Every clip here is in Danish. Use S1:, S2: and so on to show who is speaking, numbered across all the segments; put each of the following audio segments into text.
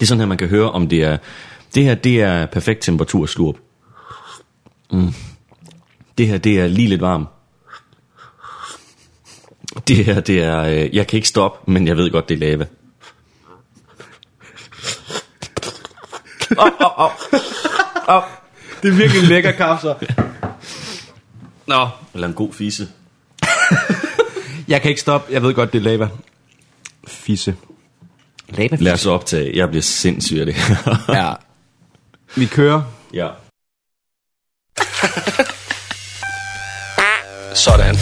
S1: Det er sådan her, man kan høre, om det er... Det her, det er perfekt temperatur slurp. Mm. Det her, det er lige lidt varm. Det her, det er... Øh, jeg kan ikke stoppe, men jeg ved godt, det er lava.
S2: Oh, oh, oh. Oh. Det er virkelig lækker kaffe, så. Nå.
S1: Eller en god fisse.
S2: Jeg kan ikke stoppe. Jeg ved godt, det er lava. Fisse. Lava
S1: Lad os optage. Jeg bliver sindssyg af det her.
S2: Ja. Vi kører.
S1: ja.
S2: Sådan.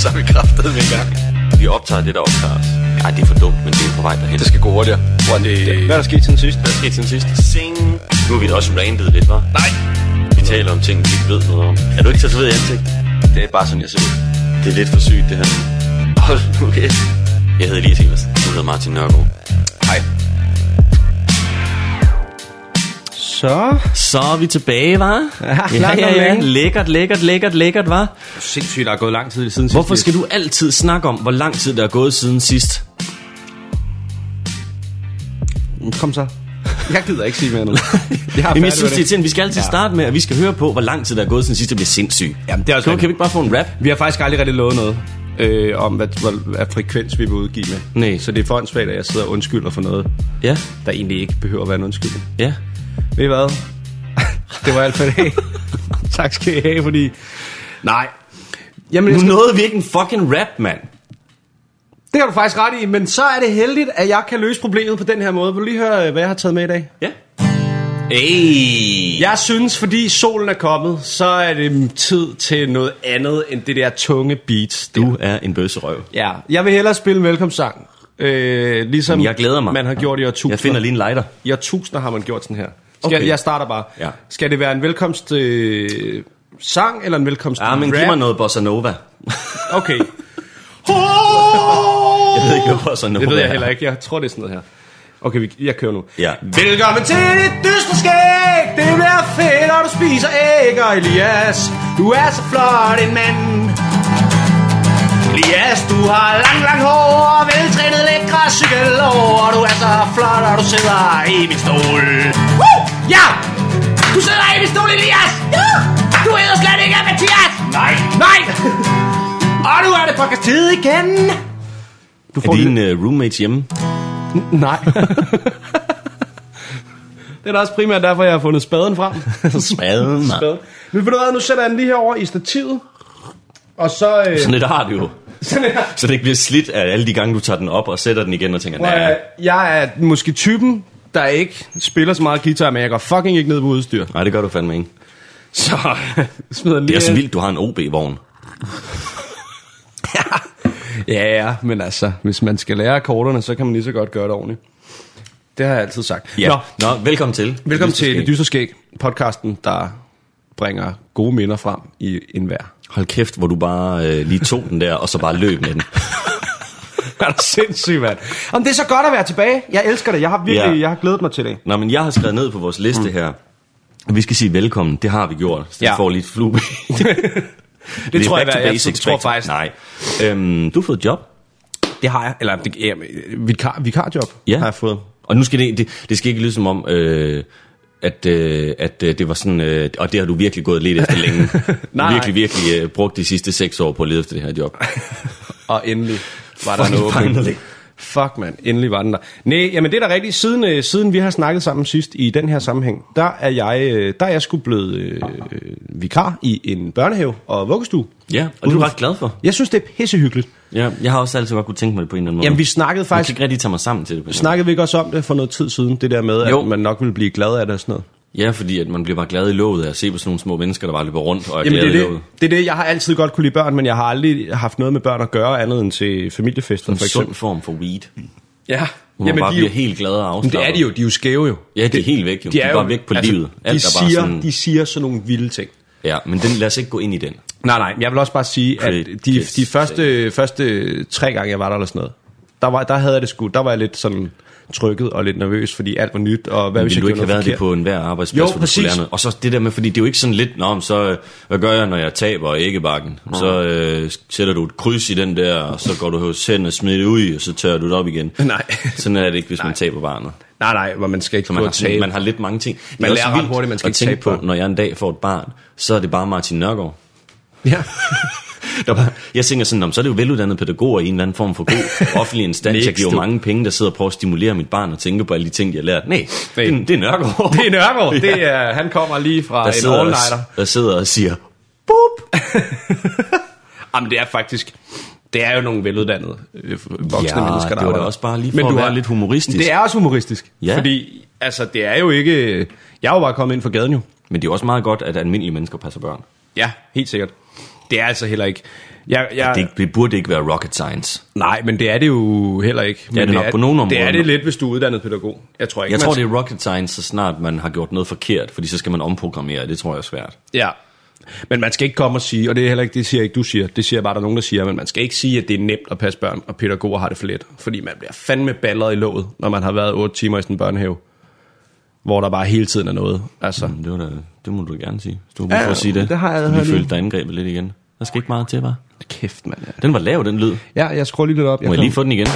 S2: Så er vi kraftet med i gang.
S1: Vi optager det, der optager. Ej, det er for dumt, men det er på vej derhen.
S2: Det skal gå hurtigere. Det... Hvad er der sket siden sidst?
S1: Hvad skete siden sidst? Sing. Nu har vi da også randet lidt, hva'?
S2: Nej.
S1: Vi taler om ting, vi ikke ved noget om. Er du ikke tatoveret i ansigt?
S2: Det er bare sådan, jeg ser ud.
S1: Det er lidt for sygt, det her. Hold nu kæft. Jeg hedder Elias Evers. Hedder Martin Nørgaard.
S2: Hej. Så.
S1: Så er vi tilbage, var?
S2: Ja, langt om længe.
S1: Lækkert, lækkert, lækkert, lækkert, var.
S2: Sindssygt, der er gået lang tid siden sidst.
S1: Hvorfor skal du altid snakke om, hvor lang tid der er gået siden sidst?
S2: Kom så. Jeg gider ikke sige mere nu. Jeg har
S1: Jamen, jeg synes, det er irriterende. Vi skal altid
S2: Ja.
S1: starte med, at vi skal høre på, hvor lang tid der er gået siden sidst, det bliver sindssygt.
S2: Jamen, det er også
S1: Kan,
S2: rigtigt.
S1: kan vi ikke bare få en rap?
S2: Vi har faktisk aldrig rigtig lovet noget øh, om, hvad, hvad, hvad frekvens vi vil udgive med.
S1: Nej.
S2: Så det er for åndssvagt, at jeg sidder og undskylder for noget,
S1: Ja,
S2: der egentlig ikke behøver at være en undskyldning.
S1: ja.
S2: Ved I hvad? det var alt for i dag. tak skal I have, fordi... Nej. Jamen, jeg
S1: Nu
S2: skal...
S1: nåede vi ikke en fucking rap, mand.
S2: det har du faktisk ret i, men så er det heldigt, at jeg kan løse problemet på den her måde. Vil du lige høre, øh, hvad jeg har taget med i dag?
S1: Ja. Hey.
S2: Jeg synes, fordi solen er kommet, så er det tid til noget andet end det der tunge beats. der.
S1: Du er en bøsserøv.
S2: Ja, jeg vil hellere spille en velkomstsang. Øh, ligesom
S1: Jamen, jeg glæder mig.
S2: man har gjort i årtusinder.
S1: Jeg finder lige en lighter.
S2: I årtusinder har man gjort sådan her. Skal
S1: Okay.
S2: jeg, starter bare.
S1: Ja.
S2: Skal det være en velkomst øh, sang eller en velkomst
S1: Ja, men giv
S2: rap?
S1: mig noget bossa nova.
S2: Okay.
S1: Jeg ved ikke, hvad bossa nova
S2: Det ved jeg
S1: er.
S2: heller ikke. Jeg tror, det er sådan noget her. Okay, vi, jeg kører nu.
S1: Ja.
S2: Velkommen til dit dystre skæg. Det bliver fedt, når du spiser æg. Og Elias, du er så flot en mand. Elias, du har lang, lang hår og veltrænet lækre cykelår. Og du er så flot, og du sidder i min stol. Woo! Ja! Du sidder i min stol, Elias! Ja! Du hedder slet ikke Mathias! Nej! Nej! og nu er det podcast tid igen. Du
S1: Er dine uh, roommates hjemme?
S2: Nej. det er da også primært derfor, jeg har fundet spaden frem.
S1: Spaden, mand.
S2: Spaden. Men ved du hvad, nu sætter jeg den lige herover i stativet. Og så... Øh,
S1: Sådan lidt har det jo. Så det ikke bliver slidt af alle de gange, du tager den op og sætter den igen og tænker, nej,
S2: at- Jeg er måske typen, der ikke spiller så meget guitar, men jeg går fucking ikke ned på udstyr.
S1: nej, det gør du fandme ikke.
S2: Så smider den
S1: Det
S2: lige...
S1: er så vildt, du har en OB-vogn.
S2: Ja, ja, men altså, hvis man skal lære akkorderne, så kan man lige så godt gøre det ordentligt. Det har jeg altid sagt.
S1: Ja.
S2: Nå,
S1: Nå, velkommen til.
S2: velkommen til Det
S1: Skæg.
S2: Dystre Skæg, podcasten, der bringer gode minder frem i enhver.
S1: Hold kæft, hvor du bare øh, lige tog den der, og så bare løb med den.
S2: er du sindssygt, mand. Jamen, det er så godt at være tilbage. Jeg elsker det. Jeg har virkelig
S1: Ja.
S2: jeg har glædet mig til det.
S1: Nå, men jeg har skrevet ned på vores liste mm. her. Vi skal sige velkommen. Det har vi gjort. Så
S2: ja.
S1: får lige et flue.
S2: Det, tror jeg, jeg, jeg,
S1: basics,
S2: tror
S1: back to-
S2: faktisk.
S1: Nej. Øhm, du har fået job.
S2: Det har jeg. Eller det, ja, vikar, vikarjob
S1: Ja.
S2: har jeg fået.
S1: Og nu skal det, det, det skal ikke lyde som om, øh, at, øh, at øh, det var sådan, øh, og det har du virkelig gået lidt efter længe.
S2: Nej.
S1: virkelig, virkelig øh, brugt de sidste seks år på at lede efter det her job.
S2: Og endelig var der en åbning. Fuck, mand. Endelig var den der. Nej, jamen det er da rigtigt. Siden, øh, siden vi har snakket sammen sidst i den her sammenhæng, der er jeg, øh, der er jeg sgu blevet øh, vikar i en børnehave og vuggestue.
S1: Ja, og det er du ret glad for.
S2: Jeg synes, det er pissehyggeligt.
S1: Ja, jeg har også altid godt kunne tænke mig det på en eller anden måde.
S2: Jamen, vi snakkede
S1: jeg kan
S2: faktisk...
S1: ikke rigtig tage mig sammen til det. På
S2: Snakkede vi ikke også om det for noget tid siden? Det der med,
S1: Jo.
S2: at man nok ville blive glad af det og sådan noget.
S1: Ja, fordi at man bliver bare glad i låget af at se på sådan nogle små mennesker, der bare løber rundt og er
S2: Jamen,
S1: glade
S2: det
S1: i
S2: er
S1: låget.
S2: det, det er det, jeg har altid godt kunne lide børn, men jeg har aldrig haft noget med børn at gøre andet end til familiefester,
S1: En
S2: for
S1: sund
S2: eksempel.
S1: form for weed.
S2: Ja,
S1: Hvor man bare bliver helt glad og
S2: men
S1: afslappet.
S2: det er de jo, de er jo skæve jo.
S1: Ja, de er helt væk jo. De er bare væk på livet.
S2: de,
S1: Alt er bare
S2: siger,
S1: sådan-
S2: de siger sådan nogle vilde ting.
S1: Ja, men den, lad os ikke gå ind i den.
S2: Nej, nej, jeg vil også bare sige, at de,
S1: kids
S2: de første, første tre gange, jeg var der eller sådan noget, Der, var, der havde jeg det sgu, der var jeg lidt sådan trykket og lidt nervøs, fordi alt var nyt, og hvad hvis jeg
S1: du ikke have været det på enhver arbejdsplads,
S2: Jo,
S1: hvor du skulle
S2: præcis.
S1: lære noget? Og så det der med, fordi det er jo ikke sådan lidt, Nå, så, hvad gør jeg, når jeg taber æggebakken? Så øh, sætter du et kryds i den der, og så går du hos hen og smider det ud, og så tørrer du det op igen.
S2: Nej.
S1: Sådan er det ikke, hvis man taber barnet.
S2: Nej, nej, hvor man skal ikke
S1: Så man har,
S2: tabe.
S1: man har lidt mange ting. Det
S2: Man
S1: er
S2: lærer ret hurtigt, man skal ikke tabe
S1: på, når jeg en dag får et barn, så er det bare Martin Nørgaard.
S2: Ja.
S1: Der bare, jeg tænker sådan, "Nå, så er det jo veluddannede pædagoger i en eller anden form for god offentlig instans. jeg giver
S2: du.
S1: mange penge, der sidder og prøver at stimulere mit barn og tænke på alle de ting, de har lært. Nej, det, er- det er Nørgaard.
S2: Det er Nørgaard. Det er, han kommer lige fra
S1: der
S2: en all-nighter.
S1: og, der sidder og siger, boop.
S2: Jamen, det er faktisk... Det er jo nogle veluddannede øh, voksne
S1: Ja,
S2: mennesker, der
S1: det var da også bare lige for at være lidt humoristisk.
S2: Det er også humoristisk.
S1: Ja.
S2: Fordi, altså, det er jo ikke... Jeg er jo bare kommet ind fra gaden jo.
S1: Men det er også meget godt, at almindelige mennesker passer børn.
S2: Ja, helt sikkert. Det er altså heller ikke... Jeg, jeg,
S1: Det, det burde ikke være rocket science.
S2: Nej, men det er det jo heller ikke. Men
S1: det nok på nogle
S2: Det er
S1: områder.
S2: det lidt, hvis du er uddannet pædagog. Jeg tror ikke,
S1: Jeg tror,
S2: skal-
S1: det er rocket science, så snart man har gjort noget forkert, fordi så skal man omprogrammere. Det tror jeg er svært.
S2: Ja. Men man skal ikke komme og sige, og det er heller ikke, det siger ikke du siger, det siger bare, der er nogen, der siger, men man skal ikke sige, at det er nemt at passe børn, og pædagoger har det for let. Fordi man bliver fandme balleret i låget, når man har været 8 timer i sådan en børnehave, hvor der bare hele tiden er noget. Altså,
S1: Men Det, var da, det må du gerne sige. Du har
S2: Ja,
S1: brug for at sige det.
S2: det har jeg
S1: Du
S2: hørt
S1: følte dig angrebet lidt igen. Der skal ikke meget til, var.
S2: kæft, mand. Ja.
S1: Den var lav, den lyd.
S2: ja, jeg skruer lige lidt op.
S1: Må jeg lige få den igen?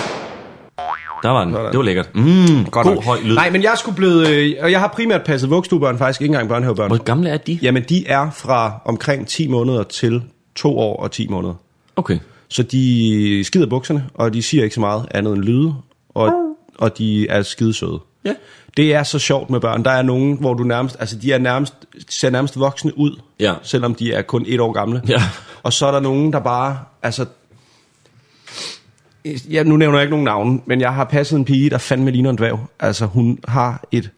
S1: Der var den.
S2: Sådan.
S1: Det var lækkert. Mm,
S2: Godt
S1: god
S2: nok.
S1: høj lyd.
S2: Nej, men jeg sgu blevet, øh, og jeg har primært passet vuggestuebørn, faktisk ikke engang børnehavebørn.
S1: Hvor gamle er de?
S2: Jamen, de er fra omkring 10 måneder til 2 år og 10 måneder.
S1: Okay.
S2: Så de skider bukserne, og de siger ikke så meget andet end lyde, og, og de er skidesøde.
S1: Ja.
S2: Det er så sjovt med børn. Der er nogen, hvor du nærmest, altså de er nærmest, ser nærmest voksne ud,
S1: Ja.
S2: selvom de er kun et år gamle.
S1: Ja.
S2: Og så er der nogen, der bare, altså... Ja, nu nævner jeg ikke nogen navn, men jeg har passet en pige, der fandme ligner en dværg. Altså, hun har et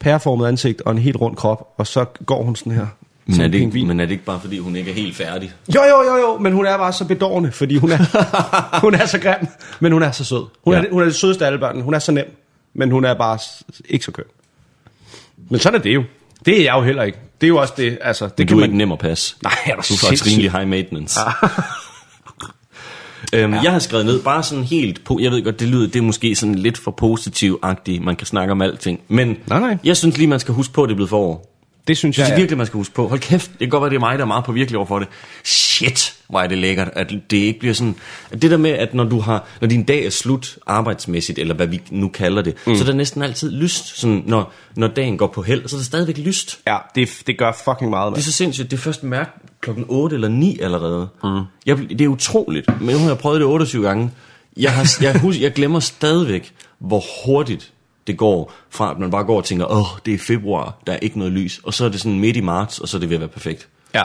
S2: pæreformet ansigt og en helt rund krop, og så går hun sådan her.
S1: Men er, det ikke, men er det ikke bare, fordi hun ikke er helt færdig?
S2: Jo, jo, jo, jo, men hun er bare så bedårende, fordi hun er, hun er så grim, men hun er så sød. Hun. Ja. er, hun er det sødeste af alle børnene. Hun er så nem, men hun er bare ikke så køn. Men sådan er det jo. Det er jeg jo heller ikke. Det er jo også det, altså... Det
S1: Men
S2: kan
S1: du er
S2: man...
S1: ikke nem at passe.
S2: Nej, er du
S1: Du er faktisk rimelig high maintenance. øhm, Jeg har skrevet ned, bare sådan helt på, jeg ved godt, det lyder, det er måske sådan lidt for positiv-agtigt, man kan snakke om alting, men
S2: Nej, nej.
S1: jeg synes lige, man skal huske på, at det er blevet forår.
S2: Det synes
S1: Jeg
S2: jeg,
S1: synes
S2: er-
S1: virkelig, man skal huske på. Hold kæft, det kan godt være, det er mig, der er meget på virkelig over for det. Shit, hvor er det lækkert, at det ikke bliver sådan... At det der med, at når, du har, når din dag er slut arbejdsmæssigt, eller hvad vi nu kalder det, mm. så er der næsten altid lyst. Sådan, når, når dagen går på held, så er der stadigvæk lyst.
S2: Ja, det, det gør fucking meget,
S1: Det er så sindssygt. Det er først mærkt klokken 8 eller 9 allerede. Mm. Jeg, det er utroligt. Men nu har jeg prøvet det 28 gange. Jeg, har, jeg, hus, jeg glemmer stadigvæk, hvor hurtigt det går fra, at man bare går og tænker, åh, det er februar, der er ikke noget lys. Og så er det sådan midt i marts, og så er det ved at være perfekt.
S2: Ja.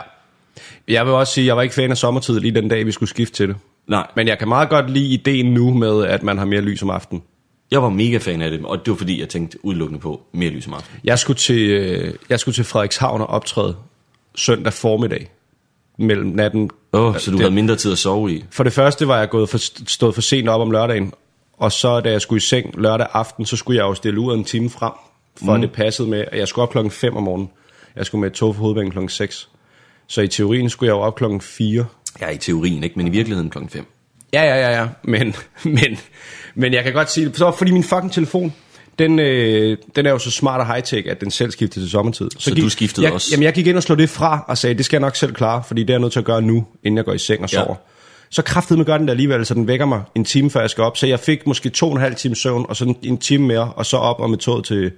S2: Jeg vil også sige, at jeg var ikke fan af sommertid lige den dag, vi skulle skifte til det.
S1: Nej,
S2: Men jeg kan meget godt lide ideen nu med, at man har mere lys om aftenen.
S1: jeg var mega fan af det, og det var fordi, jeg tænkte udelukkende på mere lys om aftenen.
S2: Jeg skulle til, øh, jeg skulle til Frederikshavn og optræde søndag formiddag mellem natten.
S1: Åh, oh, så du
S2: det,
S1: havde mindre tid at sove i.
S2: For det første var jeg gået for, stået for sent op om lørdagen, og så da jeg skulle i seng lørdag aften, så skulle jeg jo stille ud en time frem, for mm. at det passede med, at jeg skulle op klokken 5 om morgenen. Jeg skulle med et tog for hovedbanen klokken 6. Så i teorien skulle jeg jo op klokken 4.
S1: Ja, i teorien, ikke? Men i virkeligheden klokken 5.
S2: Ja, ja, ja, ja. Men, men, men jeg kan godt sige det. Så fordi min fucking telefon, den, øh, den er jo så smart og high-tech, at den selv skifter til sommertid.
S1: Så du skiftede
S2: jeg,
S1: også?
S2: Jamen, jeg gik ind og slog det fra og sagde, det skal jeg nok selv klare, fordi det er jeg nødt til at gøre nu, inden jeg går i seng og
S1: Ja.
S2: Så kraftede med gør den der alligevel, så den vækker mig en time, før jeg skal op. Så jeg fik måske to og en halv time søvn, og så en, time mere, og så op og med toget til,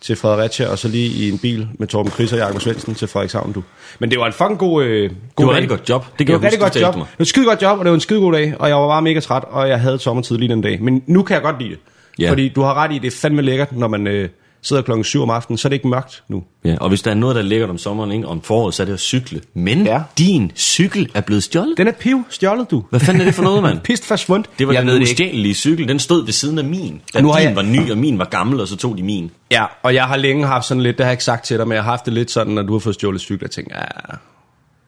S2: til Fredericia, og så lige i en bil med Torben Chris og Jakob Svendsen til Frederikshavn, du. Men det var en fucking god, øh, god
S1: Det var et rigtig godt job. Det
S2: Det var et rigtig godt job. Det var et skide godt job, og det var en skide god dag, og jeg var bare mega træt, og jeg havde sommertid lige den dag. Men nu kan jeg godt lide det.
S1: Ja.
S2: Fordi du har ret i, det er fandme lækkert, når man øh, sidder klokken 7 om aftenen, så er det ikke mørkt nu.
S1: Ja, og hvis der er noget, der er lækkert om sommeren, ikke? om foråret, så er det at cykle. Men
S2: Ja.
S1: din cykel er blevet stjålet.
S2: Den er piv stjålet, du.
S1: Hvad fanden er det for noget, mand?
S2: Pist forsvundt.
S1: Det var
S2: jeg
S1: den ustjælelige cykel. Den stod ved siden af min. Da
S2: nu
S1: din
S2: jeg-
S1: var ny, og min var gammel, og så tog de min.
S2: Ja, og jeg har længe haft sådan lidt, det har jeg ikke sagt til dig, men jeg har haft det lidt sådan, når du har fået stjålet cykel, jeg tænker, ja,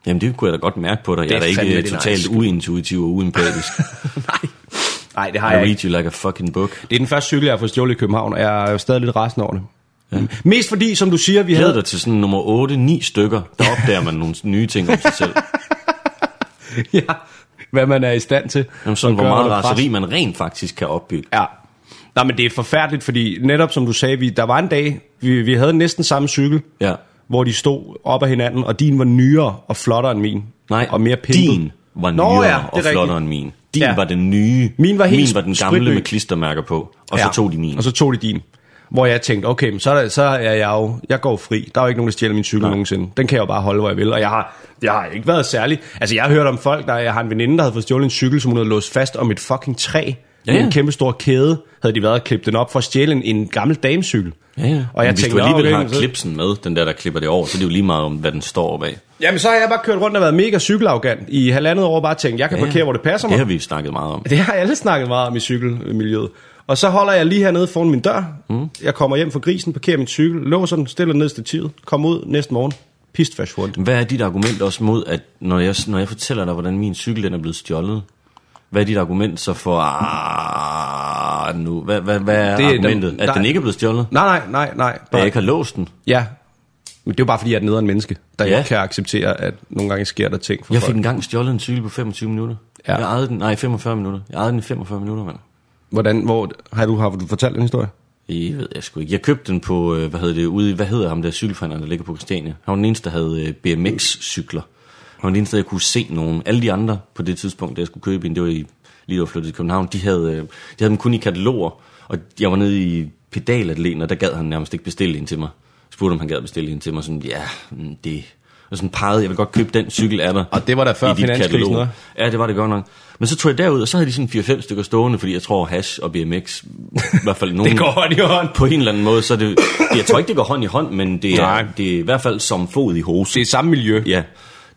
S1: Jamen, det kunne jeg da godt mærke på dig. Jeg
S2: Det
S1: er
S2: er
S1: da ikke totalt
S2: egen
S1: uintuitiv og uempatisk.
S2: nej. Nej, det har
S1: I
S2: jeg ikke.
S1: read you like a fucking book.
S2: Det er den første cykel, jeg har fået stjålet i København, og jeg er stadig lidt resten over det. Ja. Mest fordi, som du siger, vi havde...
S1: dig til sådan nummer 8-9 stykker. Der opdager man nogle nye ting om sig selv.
S2: ja, hvad man er i stand til.
S1: Jamen, sådan, hvor meget raseri man rent faktisk kan opbygge.
S2: Ja. Nej, men det er forfærdeligt, fordi netop som du sagde, vi, der var en dag, vi, vi havde næsten samme cykel,
S1: Ja.
S2: hvor de stod op ad hinanden, og din var nyere og flottere end min.
S1: Nej,
S2: og mere pimpet.
S1: din var nyere
S2: Nå, ja,
S1: og flottere
S2: rigtigt.
S1: end min. Din
S2: Ja.
S1: var den nye.
S2: Min var helt
S1: min var den gamle
S2: spritny.
S1: med klistermærker på. Og så
S2: Ja,
S1: tog de min.
S2: Og så tog de din. Hvor jeg tænkte, okay, men så, er der, så er jeg jo, jeg går fri. Der er jo ikke nogen, der stjæler min cykel
S1: Nej.
S2: nogensinde. Den kan jeg jo bare holde, hvor jeg vil. Og jeg har, jeg har ikke været særlig... Altså, jeg har hørt om folk, der jeg har en veninde, der havde fået stjålet en cykel, som hun havde låst fast om et fucking træ.
S1: Ja, ja.
S2: en kæmpe stor kæde, havde de været og klippet den op for at stjæle en, en gammel damecykel.
S1: Ja, ja.
S2: Og jeg
S1: Men hvis
S2: tænkte,
S1: du alligevel
S2: "Nå,
S1: har
S2: okay, så-
S1: klipsen med, den der, der klipper det over, så er det jo lige meget om, hvad den står bag.
S2: Jamen, så har jeg bare kørt rundt og været mega cykelarrogant i halvandet år, og bare tænkt, jeg kan
S1: Ja,
S2: parkere, hvor det passer
S1: Det
S2: mig.
S1: har vi snakket meget om.
S2: Det har alle snakket meget om i cykelmiljøet. Og så holder jeg lige hernede foran min dør. Mm. Jeg kommer hjem fra grisen, parkerer min cykel, låser den, stiller den ned i stativet, kommer ud næste morgen. Pistfast rundt.
S1: Hvad er dit argument også mod, at når jeg, når jeg fortæller dig, hvordan min cykel den er blevet stjålet, hvad er dit argument så for, ah, nu, hvad, hvad, hvad er
S2: Det
S1: argumentet?
S2: den-
S1: at den ikke er blevet stjålet?
S2: Nej, nej, nej, nej.
S1: At
S2: Bare,
S1: jeg ikke har låst den?
S2: Ja. Men det er jo bare fordi, jeg er et nederen menneske, der
S1: Ja.
S2: ikke kan acceptere, at nogle gange sker der ting for
S1: Jeg
S2: folk.
S1: fik engang stjålet en cykel på 25 minutter.
S2: Ja.
S1: Jeg ejede den, nej, 45 minutter. Jeg ejede den i 45 minutter, mand.
S2: Hvordan, hvor, har du, har du fortalt den historie?
S1: Jeg ved jeg sgu ikke. Jeg købte den på, øh, hvad hedder det, ude i, hvad hedder ham der cykelforhandler, der ligger på Christiania. Han var den eneste, der havde øh, BMX-cykler. Var den eneste, jeg kunne se nogen. Alle de andre på det tidspunkt, da jeg skulle købe en, det var i, lige var flyttet til København, de havde, øh, de havde dem kun i kataloger. Og jeg var nede i pedalatleten, og der gad han nærmest ikke bestille en til mig. Jeg spurgte, om han gad bestille en til mig. Sådan, ja, mm, det... Og sådan pegede, jeg vil godt købe den cykel af dig.
S2: Og det var da før finanskrisen, hva'?
S1: Ja, det var det godt nok. Men så tog jeg derud, og så havde de sådan 4-5 stykker stående, fordi jeg tror, hash og BMX, i hvert fald nogen...
S2: Det går hånd i hånd.
S1: På en eller anden måde, så det... Jeg tror ikke, det går hånd i hånd, men det er,
S2: Nej.
S1: det er i hvert fald som fod i hose.
S2: Det er samme miljø.
S1: Ja,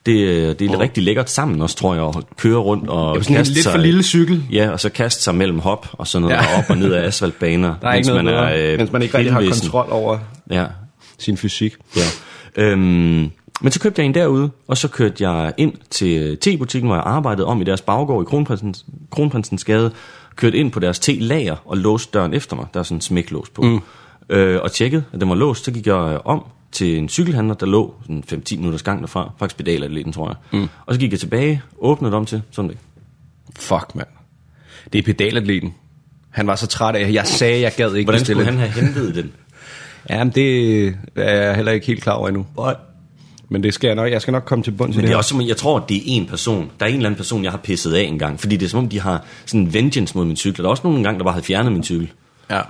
S1: det, er- det er rigtig lækkert sammen også, tror jeg, at køre rundt og
S2: er sådan en
S1: kaste
S2: lidt
S1: sig,
S2: for lille cykel.
S1: Ja, og så kaste sig mellem hop og sådan noget,
S2: Ja.
S1: og op og ned af asfaltbaner.
S2: Der er ikke noget bedre,
S1: øh,
S2: mens man ikke rigtig har kontrol over
S1: Ja,
S2: sin fysik.
S1: Ja. Øhm, men så købte jeg en derude, og så kørte jeg ind til te-butikken, hvor jeg arbejdede om i deres baggård i Kronprinsens, Kronprinsens Gade. Kørte ind på deres te-lager og låste døren efter mig. Der er sådan en smæklås på. Mm. Øh, og tjekkede, at den var låst. Så gik jeg øh, om til en cykelhandler, der lå sådan 5-10 minutters gang derfra. Faktisk pedaler lidt, tror jeg. Mm. Og så gik jeg tilbage, åbnede om til, sådan det.
S2: Fuck, mand. Det er pedalatleten. Han var så træt af, jeg sagde, jeg gad ikke
S1: Hvordan
S2: bestille
S1: skulle han have hentet den?
S2: Jamen, det er jeg heller ikke helt klar over endnu. Men det skal jeg nok. Jeg skal nok komme til bunds i
S1: Men
S2: det
S1: det er også jeg tror, det er en person. Der er en eller anden person, jeg har pisset af engang. Fordi det er som om, de har sådan en vengeance mod min cykel. Der er også nogle gange, der bare havde fjernet min cykel.
S2: Ja.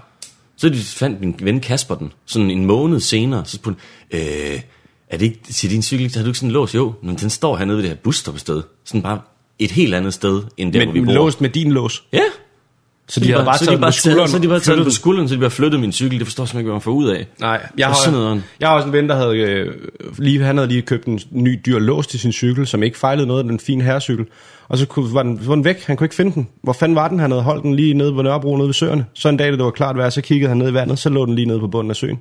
S1: Så de fandt min ven Kasper den, sådan en måned senere, så spurgte øh, er det ikke til din cykel, har du ikke sådan en lås? Jo, men den står hernede ved det her busstoppested. Sådan bare et helt andet sted, end der, hvor vi
S2: Men
S1: bor.
S2: låst med din lås.
S1: Ja.
S2: Så de, havde bare
S1: så
S2: taget den på skulderen.
S1: så de bare taget den på skulderen, så de bare flyttet min cykel. Det forstår jeg simpelthen ikke, hvad man får ud af.
S2: Nej, jeg
S1: Og sådan
S2: har,
S1: noget.
S2: jeg har også en ven, der havde øh, lige, han havde lige købt en ny dyr lås til sin cykel, som ikke fejlede noget af den fine herrecykel. Og så kunne, var, den, var den væk, han kunne ikke finde den. Hvor fanden var den? Han havde holdt den lige nede på Nørrebro, nede ved søerne. Så en dag, da det var klart vejr, så kiggede han ned i vandet, så lå den lige nede på bunden af søen.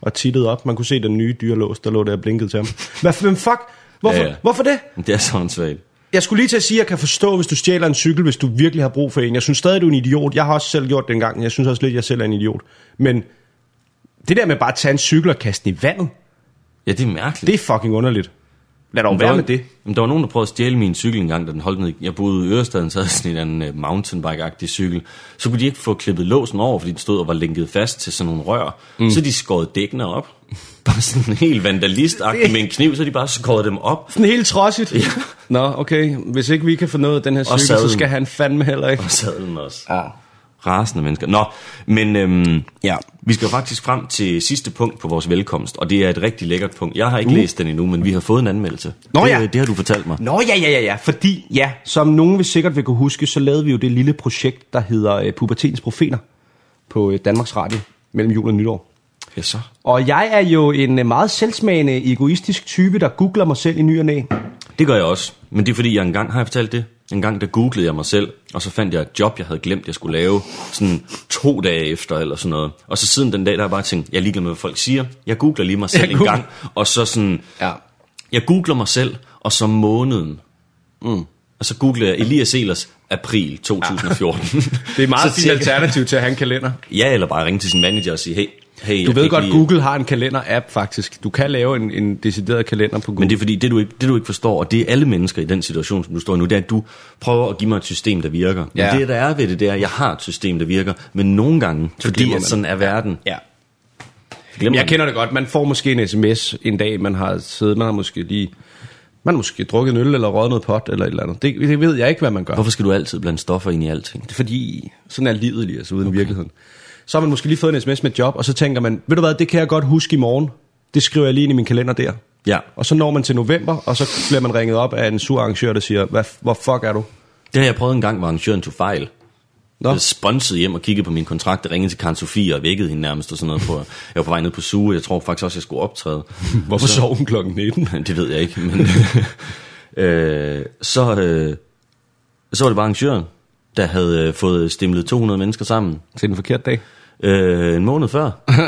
S2: Og tittede op. Man kunne se den nye dyre lås, der lå der og blinkede til ham. Hvad, hvem fuck? Hvorfor,
S1: Ja,
S2: ja. Hvorfor det?
S1: Det er sådan svagt.
S2: Jeg skulle lige til at sige, at jeg kan forstå, hvis du stjæler en cykel, hvis du virkelig har brug for en. Jeg synes stadig, du er en idiot. Jeg har også selv gjort det engang. Jeg synes også lidt, at jeg selv er en idiot. Men det der med bare at tage en cykel og kaste den i vandet,
S1: Ja, det er mærkeligt.
S2: det er fucking underligt. Lad dog
S1: der
S2: være
S1: var,
S2: med det.
S1: Men der var nogen, der prøvede at stjæle min cykel en gang, da den holdt ned. Jeg boede i Ørestaden, så havde sådan en uh, mountainbike-agtig cykel. Så kunne de ikke få klippet låsen over, fordi den stod og var linket fast til sådan nogle rør. Mm. Så de skåret dækkene op. Bare sådan helt vandalist med en kniv, så de bare skåret dem op.
S2: Sådan helt trodsigt. Ja. Nå, okay. Hvis ikke vi kan få noget af den her cykel, så skal han fandme heller ikke.
S1: Og sadlen også.
S2: Ja.
S1: Rasende mennesker. Nå, men øhm,
S2: Ja.
S1: vi skal faktisk frem til sidste punkt på vores velkomst, og det er et rigtig lækkert punkt. Jeg har ikke uh. læst den endnu, men vi har fået en anmeldelse.
S2: Nå
S1: det,
S2: ja.
S1: det har du fortalt mig.
S2: Nå ja, ja, ja, ja. Fordi, ja, som nogen vil sikkert vil kunne huske, så lavede vi jo det lille projekt, der hedder øh, Pubertetens Profeter på øh, Danmarks Radio mellem jul og nytår.
S1: Ja, så.
S2: Og jeg er jo en øh, meget selvsmagende, egoistisk type, der googler mig selv i ny og næ.
S1: Det gør jeg også. Men det er fordi, jeg engang, har jeg fortalt det? En gang, der googlede jeg mig selv, og så fandt jeg et job, jeg havde glemt, jeg skulle lave, sådan to dage efter, eller sådan noget. Og så siden den dag, der har jeg bare tænkt, jeg er ligeglad med, hvad folk siger. Jeg googler lige mig selv
S2: Jeg
S1: en
S2: googler-
S1: gang, og så sådan,
S2: Ja.
S1: jeg googler mig selv, og så måneden. Mm. Og så googler jeg Elias Elers april 2014.
S2: Det er meget fint alternativ til at have en kalender.
S1: Ja, eller bare ringe til sin manager og sige, hey, Hey,
S2: Du ved godt,
S1: lide-
S2: Google har en kalender-app faktisk. Du kan lave en, en decideret kalender på Google.
S1: Men det er fordi, det du, ikke, det du ikke forstår, og det er alle mennesker i den situation, som du står i nu, det er, at du prøver at give mig et system, der virker. Men
S2: Ja.
S1: det, der er ved det, det er, at jeg har et system, der virker, men nogle gange, fordi
S2: glemmer
S1: at sådan er verden,
S2: Ja.
S1: glemmer
S2: Jeg kender det godt. Man får måske en sms en dag, man har siddet, man har måske lige... Man har måske drukket en øl eller røget noget pot eller et eller andet. Det, det ved jeg ikke, hvad man gør.
S1: Hvorfor skal du altid blande stoffer ind i alting?
S2: Det er fordi, sådan er livet lige, altså uden okay. virkeligheden. Så har man måske lige fået en sms med et job, og så tænker man, ved du hvad, det kan jeg godt huske i morgen. Det skriver jeg lige ind i min kalender der.
S1: Ja,
S2: Og så når man til november, og så bliver man ringet op af en sur arrangør, der siger, hvad, hvor fuck er du?
S1: det har jeg prøvet en gang, hvor arrangøren tog fejl.
S2: Nå.
S1: Jeg sponsede hjem og kiggede på min kontrakt, og ringede til Karen Sofie og vækkede hende nærmest og sådan noget. På, jeg var på vej ned på suge, jeg tror faktisk også, jeg skulle optræde.
S2: Hvorfor så... sov hun klokken 19?
S1: det ved jeg ikke, men øh, så, øh, så var det bare arrangøren, der havde øh, fået stimlet 200 mennesker sammen
S2: Til den forkerte dag.
S1: Øh, en måned før.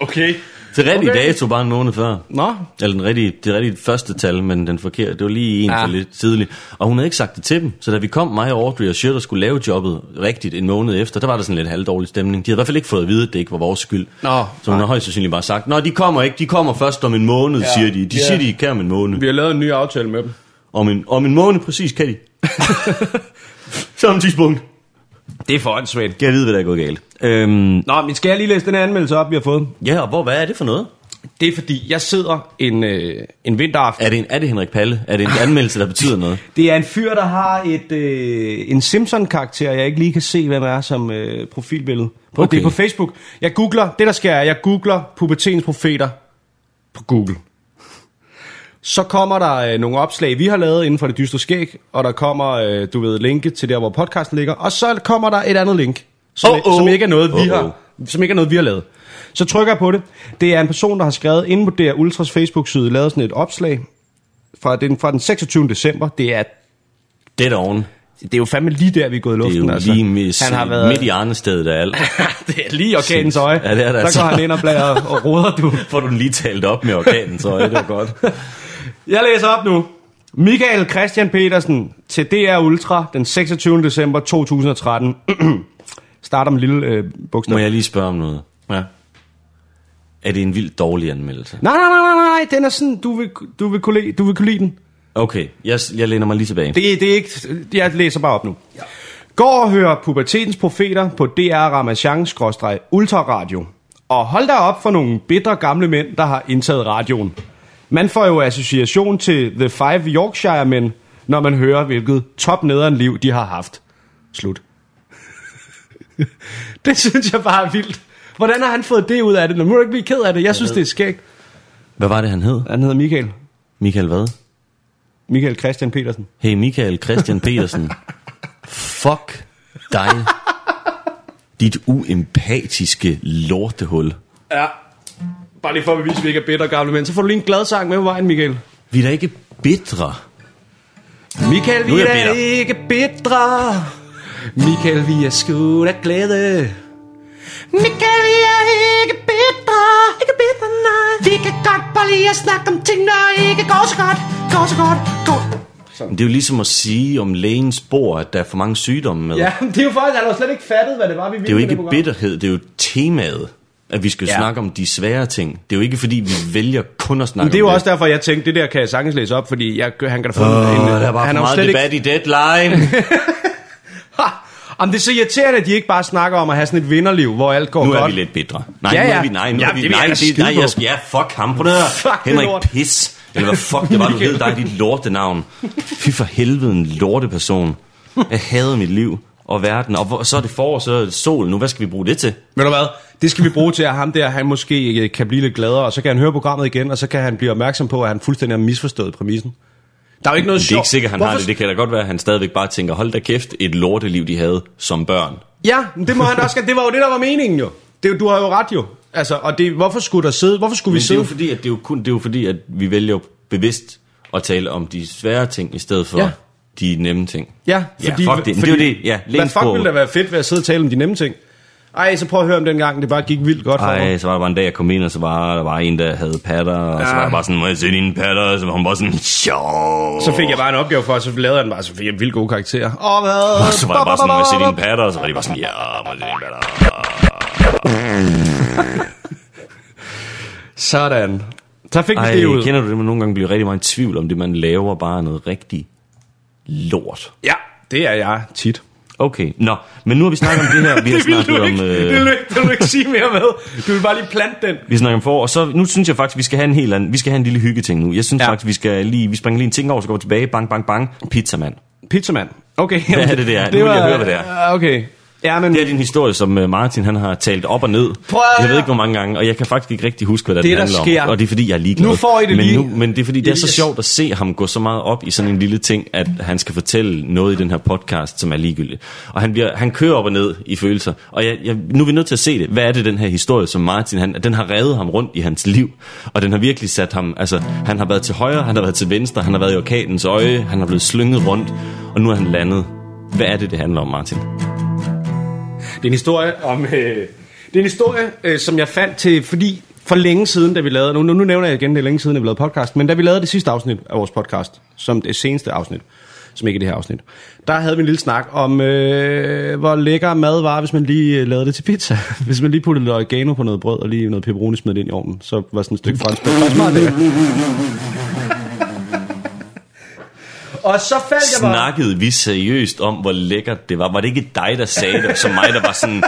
S2: Okay.
S1: Til rigtig
S2: Okay.
S1: dato bare en måned før.
S2: Nå,
S1: Eller den rigtige, det rigtige første tal, men den forkerte. Det var lige en
S2: Ja.
S1: for lidt tidligt. Og hun havde ikke sagt det til dem. Så da vi kom, mig og Audrey og Shirt, skulle lave jobbet rigtigt en måned efter, der var der sådan lidt halvdårlig stemning. De havde i hvert fald ikke fået at vide, at det ikke var vores skyld.
S2: Nå,
S1: så hun har højst sandsynligt bare sagt, Nå, de kommer ikke, de kommer først om en måned, ja. siger de. De
S2: Ja.
S1: siger, de kan om en måned.
S2: vi har lavet en ny aftale med dem.
S1: Om en, om en måned præcis kan de. Samme tidspunkt.
S2: Det er for åndssvagt.
S1: Kan jeg vide, hvad der er gået galt. Øhm,
S2: Nå, men skal jeg lige læse den her anmeldelse op, vi har fået?
S1: ja, og hvor, hvad er det for noget?
S2: Det er fordi, jeg sidder en, øh, en vinteraften.
S1: Er det, en, er det Henrik Palle? Er det en anmeldelse, der betyder noget?
S2: Det er en fyr, der har et, øh, en Simpson-karakter, jeg ikke lige kan se, hvem er som øh, profilbillede. På,
S1: Okay.
S2: Det er på Facebook. Jeg googler, det der sker er, jeg googler pubertetens profeter på Google. Så kommer der øh, nogle opslag, vi har lavet inden for det dystre skæg, og der kommer, øh, du ved, linket til der, hvor podcasten ligger, og så kommer der et andet link, som,
S1: Oh, oh.
S2: som ikke er noget, vi
S1: Oh,
S2: har, som ikke er noget, vi har lavet. Så trykker jeg på det. Det er en person, der har skrevet inde på der Ultras Facebook-side, lavet sådan et opslag fra den, fra den 26. december. Det er,
S1: Dead on.
S2: det er jo fandme lige der, vi er gået i
S1: Det
S2: luften.
S1: er jo
S2: altså.
S1: lige mis,
S2: han har været,
S1: midt i Arnestedet af alt.
S2: det er lige orkanens øje.
S1: Ja, det er det
S2: så
S1: altså.
S2: går han ind og blader og roder, du.
S1: Får du den lige talt op med organen, så det var godt.
S2: Jeg læser op nu. Michael Christian Petersen til DR Ultra den 26. december 2013. Starter med en lille øh, bogstav.
S1: Må jeg lige spørge om noget?
S2: Ja.
S1: Er det en vildt dårlig anmeldelse?
S2: Nej, nej, nej, nej, nej, den er sådan, du vil, du vil, kunne, lide, du vil kunne lide den.
S1: Okay, jeg, jeg læner mig lige tilbage.
S2: Det, det er ikke, jeg læser bare op nu. Ja. Går og hør pubertetens profeter på DR Ramachan-Ultra Radio. Og hold da op for nogle bitre gamle mænd, der har indtaget radioen. Man får jo association til The Five Yorkshire Men, når man hører, hvilket top nederen liv de har haft. Slut. det synes jeg bare er vildt. Hvordan har han fået det ud af det? Nu må du ikke blive ked af det. Jeg synes, det er skægt.
S1: Hvad var det, han hed?
S2: Han hedder Michael.
S1: Michael hvad?
S2: Michael Christian Petersen.
S1: Hey, Michael Christian Petersen. Fuck dig. Dit uempatiske lortehul.
S2: Ja. Bare lige for at bevise, at vi ikke er bitter gamle mænd. Så får du lige en glad sang med på vejen, Michael.
S1: Vi er da ikke bitre.
S2: Michael, vi
S1: er
S2: er, ikke bitre. Michael, vi er sgu da glæde.
S3: Michael, vi er ikke bitre. Ikke bitre, nej. Vi kan godt bare lige at snakke om ting, der ikke går så godt. Går så godt. Går.
S1: Det er jo ligesom at sige om lægens bord, at der er for mange sygdomme med.
S2: Ja, det er jo faktisk, han har slet ikke fattet, hvad det var, vi ville
S1: Det er jo ikke bitterhed, det er jo temaet, at vi skal
S2: Ja.
S1: snakke om de svære ting. Det er jo ikke fordi, vi vælger kun at snakke
S2: Men det er jo
S1: om
S2: også derfor, jeg tænkte, det der kan jeg sagtens læse op, fordi jeg, han kan da få
S1: Åh,
S2: en...
S1: der er bare
S2: han
S1: for meget debat i deadline.
S2: Jamen, det er så irriterende, at de ikke bare snakker om at have sådan et vinderliv, hvor alt går
S1: nu
S2: godt.
S1: er vi lidt bitre. Nej,
S2: Ja,
S1: nu
S2: ja.
S1: er vi, nej, nu
S2: Ja,
S1: er vi,
S2: det
S1: nej, det, nej, jeg skal, ja, fuck ham på det her.
S2: Fuck det
S1: Henrik
S2: lort.
S1: Pis. Eller hvad fuck det var, du hed dig, dit lortenavn. Fy for helvede, en lorteperson. Jeg hader mit liv og verden. Og hvor, så er det forår, så er det sol nu. Hvad skal vi bruge det til?
S2: Ved du hvad? Det skal vi bruge til, at ham der, han måske øh, kan blive lidt gladere, og så kan han høre programmet igen, og så kan han blive opmærksom på, at han fuldstændig har misforstået præmissen. Der er jo ikke noget
S1: Det er
S2: sjovt.
S1: ikke sikkert, han har det. Det kan da godt være, at han stadigvæk bare tænker, hold da kæft, et lorteliv, de havde som børn.
S2: Ja, men det må han også. Det var jo det, der var meningen jo. Det, du har jo ret jo. Altså, og det, hvorfor skulle der sidde? Hvorfor skulle vi
S1: Men det er jo
S2: sidde?
S1: fordi, at det er jo kun, det er jo fordi, at vi vælger bevidst at tale om de svære ting, i stedet for
S2: Ja.
S1: De nemme ting.
S2: Ja,
S1: Ja, fuck det. Men det er jo det, ja,
S2: Hvad fuck ville der være fedt ved at sidde og tale om de nemme ting? Ej, så prøv at høre om den gang, det bare gik vildt godt for mig.
S1: Ej, så var der bare en dag, jeg kom ind, og så var der var en, der havde patter, og så
S2: Ja.
S1: var jeg bare sådan, må jeg se dine patter? Og så var hun bare sådan, sjov.
S2: Så fik jeg bare en opgave for, og så lavede han bare, så fik jeg vildt gode karakterer. Åh, hvad?
S1: Og så var jeg bare sådan, må jeg se dine patter? Og så var de bare sådan, ja, må jeg se dine patter?
S2: Sådan. Så fik vi det ud.
S1: kender du det, man nogle gange bliver rigtig meget i tvivl om det, man laver bare noget rigtig lort.
S2: Ja, det er jeg tit.
S1: Okay, nå, men nu har vi snakket om det her, vi har snakket om...
S2: det,
S1: Øh,
S2: vil, det vil du ikke sige mere med. Du vil bare lige plante den.
S1: vi snakker om forår, og så nu synes jeg faktisk, vi skal have en helt anden, vi skal have en lille hyggeting nu. Jeg synes
S2: Ja.
S1: faktisk, vi skal lige, vi springer lige en ting over, så går vi tilbage, bang, bang, bang, pizzamand.
S2: Pizzamand. Okay.
S1: Hvad er det, det er? Nu vil jeg høre, hvad det er.
S2: Okay. Ja, men
S1: Det er din historie, som øh, Martin han har talt op og ned.
S2: Prøv at-
S1: Jeg ved ikke, hvor mange gange, og jeg kan faktisk ikke rigtig huske, hvad det,
S2: Det,
S1: handler
S2: sker-
S1: om. Og det er, fordi jeg er ligeglad.
S2: Nu får I det
S1: men
S2: lige.
S1: Nu, men det er, fordi det er så sjovt at se ham gå så meget op i sådan en lille ting, at han skal fortælle noget i den her podcast, som er ligegyldigt. Og han, bliver, han kører op og ned i følelser. Og jeg, jeg, nu er vi nødt til at se det. Hvad er det, den her historie, som Martin, han, den har revet ham rundt i hans liv. Og den har virkelig sat ham, altså han har været til højre, han har været til venstre, han har været i orkanens øje, han har blevet slynget rundt, og nu er han landet. Hvad er det, det handler om, Martin?
S2: Det er en historie om... Øh, det er en historie, øh, som jeg fandt til, fordi for længe siden, da vi lavede... Nu, nu nævner jeg igen, det er længe siden, da vi lavede podcast, men da vi lavede det sidste afsnit af vores podcast, som det seneste afsnit, som ikke er det her afsnit, der havde vi en lille snak om, øh, hvor lækker mad var, hvis man lige øh, lavede det til pizza. hvis man lige puttede lidt oregano på noget brød, og lige noget pepperoni smidt ind i ovnen, så var sådan et stykke fransk lækkert. Og så faldt jeg bare...
S1: Snakkede vi seriøst om, hvor lækkert det var? Var det ikke dig, der sagde det, som mig, der var sådan,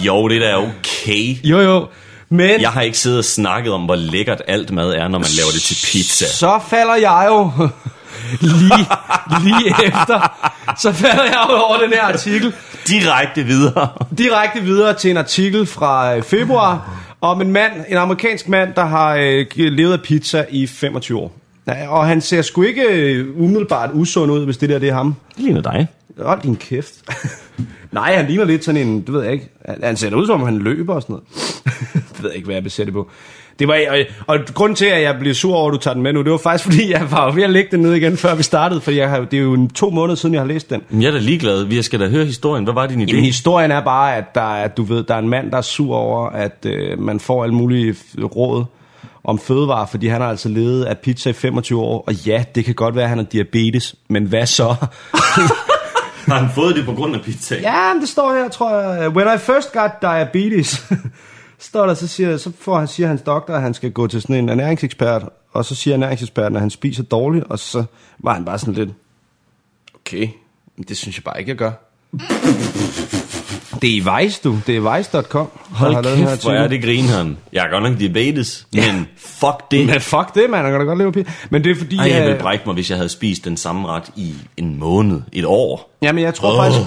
S1: jo, det er da okay.
S2: Jo, jo. Men
S1: Jeg har ikke siddet og snakket om, hvor lækkert alt mad er, når man laver det til pizza.
S2: så falder jeg jo lige, lige efter, så falder jeg jo over den her artikel
S1: Direkte videre.
S2: direkte videre til en artikel fra øh, februar om en mand, en amerikansk mand, der har øh, levet af pizza i 25 år. Ja, Og han ser sgu ikke øh, umiddelbart usund ud, hvis det der det er ham.
S1: Det ligner dig.
S2: Hold din kæft. Nej, han ligner lidt sådan en, det ved jeg ikke. Han- ser ud som om han løber og sådan noget. det ved jeg ikke, hvad jeg vil sætte på. Det var, og, og grunden til, at jeg blev sur over, at du tager den med nu, det var faktisk, fordi jeg var ved at lægge den ned igen, før vi startede, for jeg har, det er jo en, to måneder siden, jeg har læst den.
S1: Men jeg er da ligeglad. Vi skal da høre historien. Hvad var din idé?
S2: Jamen, historien er bare, at der er, du ved, der er en mand, der er sur over, at øh, man får alle mulige råd om fødevarer, fordi han har altså levet af pizza i 25 år, og ja, det kan godt være, at han har diabetes, men hvad så?
S1: Har han fået det på grund af pizza?
S2: Ja, men det står her, tror jeg. When I first got diabetes, står der, så, siger, så får han, siger hans doktor, at han skal gå til sådan en ernæringsekspert, og så siger ernæringseksperten, at han spiser dårligt, og så var han bare sådan lidt, okay, det synes jeg bare ikke, jeg gør. Det er Vice, du. Det er Vice.com. har
S1: Hold
S2: lavet den her
S1: kæft, hvor er det grineren. Jeg har godt nok diabetes,
S2: Ja.
S1: men fuck det.
S2: Men fuck det, man. Han kan da godt leve pizza. Men det er fordi...
S1: Ej, jeg
S2: øh,
S1: ville brække mig, hvis jeg havde spist den samme ret i en måned, et år.
S2: Jamen, jeg tror
S1: Åh.
S2: faktisk...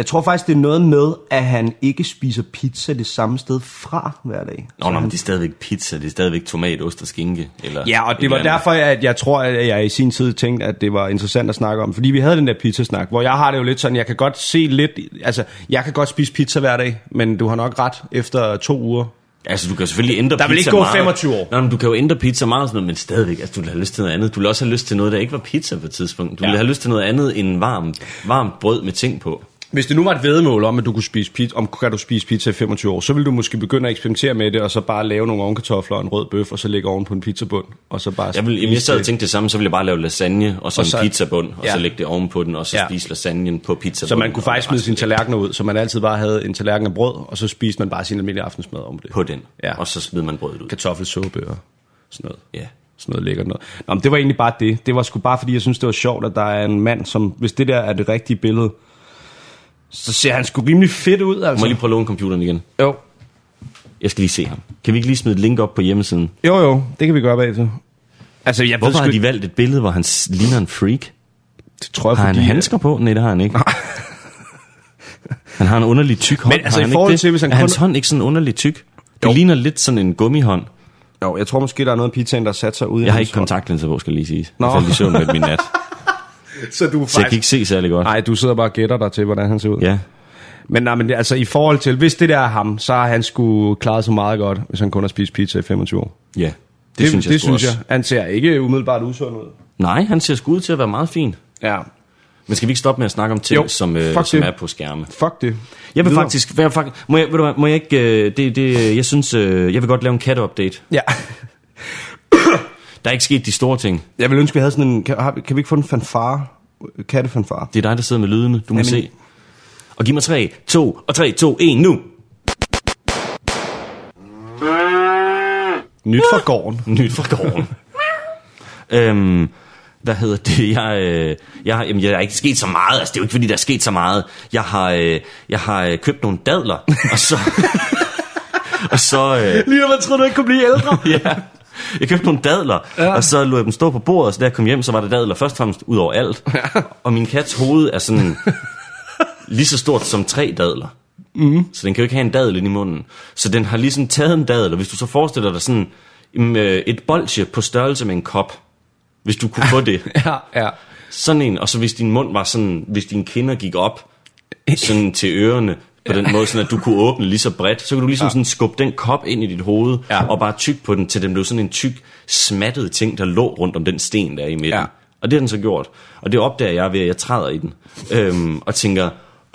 S2: Jeg tror faktisk, det er noget med, at han ikke spiser pizza det samme sted fra hver dag.
S1: Nå, nå, men det er stadigvæk pizza, det er stadigvæk tomat, ost og skinke. Eller
S2: Ja, og
S1: et
S2: det var
S1: andet.
S2: derfor, at jeg tror, at jeg i sin tid tænkte, at det var interessant at snakke om. Fordi vi havde den der pizzasnak, hvor jeg har det jo lidt sådan, jeg kan godt se lidt... Altså, jeg kan godt spise pizza hver dag, men du har nok ret efter to uger.
S1: Altså, du kan selvfølgelig ændre
S2: Der vil
S1: pizza
S2: ikke gå
S1: meget.
S2: 25 år.
S1: Nej, men du kan jo ændre pizza meget sådan noget, men stadigvæk, altså, du vil have lyst til noget andet. Du vil også have lyst til noget, der ikke var pizza på et tidspunkt. Du
S2: Ja.
S1: vil have lyst til noget andet end varmt, varmt brød med ting på.
S2: Hvis det nu var et vedmål om, at du kunne spise pizza, om kan du spise pizza i 25 år, så ville du måske begynde at eksperimentere med det, og så bare lave nogle ovenkartofler og en rød bøf, og så lægge oven på en pizzabund, og så bare
S1: Jeg, vil, jamen, jeg sad og tænkte det samme, så ville jeg bare lave lasagne, og så
S2: Og
S1: en
S2: så-
S1: pizzabund, og
S2: ja.
S1: så lægge det oven på den, og så
S2: Ja.
S1: spise lasagnen på pizzabunden.
S2: Så man kunne faktisk smide sine
S1: det
S2: tallerkener ud, så man altid bare havde en tallerken af brød, og så spiste man bare sin almindelige aftensmad om det.
S1: På den,
S2: Ja.
S1: og så smider man brødet ud.
S2: Kartoffelsuppe og sådan noget.
S1: Ja.
S2: Sådan noget lækkert noget. Nå, men det var egentlig bare det. Det var sgu bare, fordi jeg synes, det var sjovt, at der er en mand, som, hvis det der er det rigtige billede, så ser han sgu rimelig fedt ud,
S1: Må
S2: altså.
S1: jeg lige prøve at låne computeren igen?
S2: Jo.
S1: Jeg skal lige se ham. Kan vi ikke lige smide et link op på hjemmesiden?
S2: jo, jo, det kan vi gøre bagefter. Altså, jeg ved
S1: Hvorfor
S2: sgu
S1: har de valgt et billede, hvor han ligner en freak?
S2: det tror jeg,
S1: Har han
S2: fordi,
S1: handsker på? Nej, det har han ikke. han har en underlig tyk hånd.
S2: Men altså,
S1: har
S2: i forhold til, hvis han
S1: er
S2: kun-
S1: hans hånd ikke sådan underlig tyk? Det
S2: Jo.
S1: ligner lidt sådan en gummihånd.
S2: Jo, jeg tror måske, der er noget pizzaen, der sat sig ud i
S1: Jeg har ikke kontaktlinser på, skal jeg lige sige.
S2: Nå.
S1: Jeg faldt i søvn med min nat.
S2: Så du er
S1: Så jeg kan ikke se særlig godt.
S2: Nej, du sidder bare og gætter dig til, hvordan han ser ud.
S1: Ja.
S2: Men, nej, men altså, i forhold til, hvis det der er ham, så har han sgu klaret sig meget godt, hvis han kun har spist pizza i 25 år.
S1: Ja, det,
S2: Det,
S1: synes jeg
S2: det synes
S1: også.
S2: jeg. Han ser ikke umiddelbart usund ud.
S1: Nej, han ser sgu ud til at være meget fin.
S2: Ja.
S1: Men skal vi ikke stoppe med at snakke om ting,
S2: Jo,
S1: som, øh, som
S2: det.
S1: er på skærme?
S2: Fuck det.
S1: Jeg vil faktisk, jeg, faktisk må, jeg, ved du hvad, må jeg ikke, øh, det, det, jeg synes, øh, jeg vil godt lave en kat-update.
S2: Ja.
S1: der er ikke sket de store ting.
S2: Jeg vil ønske, vi havde sådan en... Kan, kan vi ikke få en fanfare? Kattefanfare?
S1: Det er dig, der sidder med lydene. Du må
S2: Amen.
S1: se. Og giv mig 3, 2 og 3, 2, 1, nu!
S2: Nyt fra gården.
S1: Nyt fra gården. øhm, hvad hedder det? Jeg, øh, jeg, jamen, jeg er ikke sket så meget. Altså, det er jo ikke, fordi der er sket så meget. Jeg har, øh, jeg har øh, købt nogle dadler, og så... og så øh,
S2: Lige når man troede, du ikke kunne blive ældre.
S1: ja. Jeg købte nogle dadler, ja. og så lå jeg dem stå på bordet, og så da jeg kom hjem, så var der dadler først og fremmest ud over alt. Ja. Og min kats hoved er sådan lige så stort som tre dadler. Mm. Så den kan jo ikke have en dadel ind i munden. Så den har ligesom taget en dadel, og hvis du så forestiller dig sådan mm, øh, et bolsje på størrelse med en kop, hvis du kunne få det,
S2: ja, ja.
S1: sådan en, og så hvis din mund var sådan, hvis dine kinder gik op sådan til ørerne, på den måde, sådan at du kunne åbne lige så bredt, så kunne du ligesom ja. sådan skubbe den kop ind i dit hoved,
S2: Ja.
S1: og bare tyk på den, til den blev sådan en tyk, smattet ting, der lå rundt om den sten, der er i midten.
S2: Ja.
S1: Og det har den så gjort. Og det opdager jeg ved, at jeg træder i den, øhm, og tænker,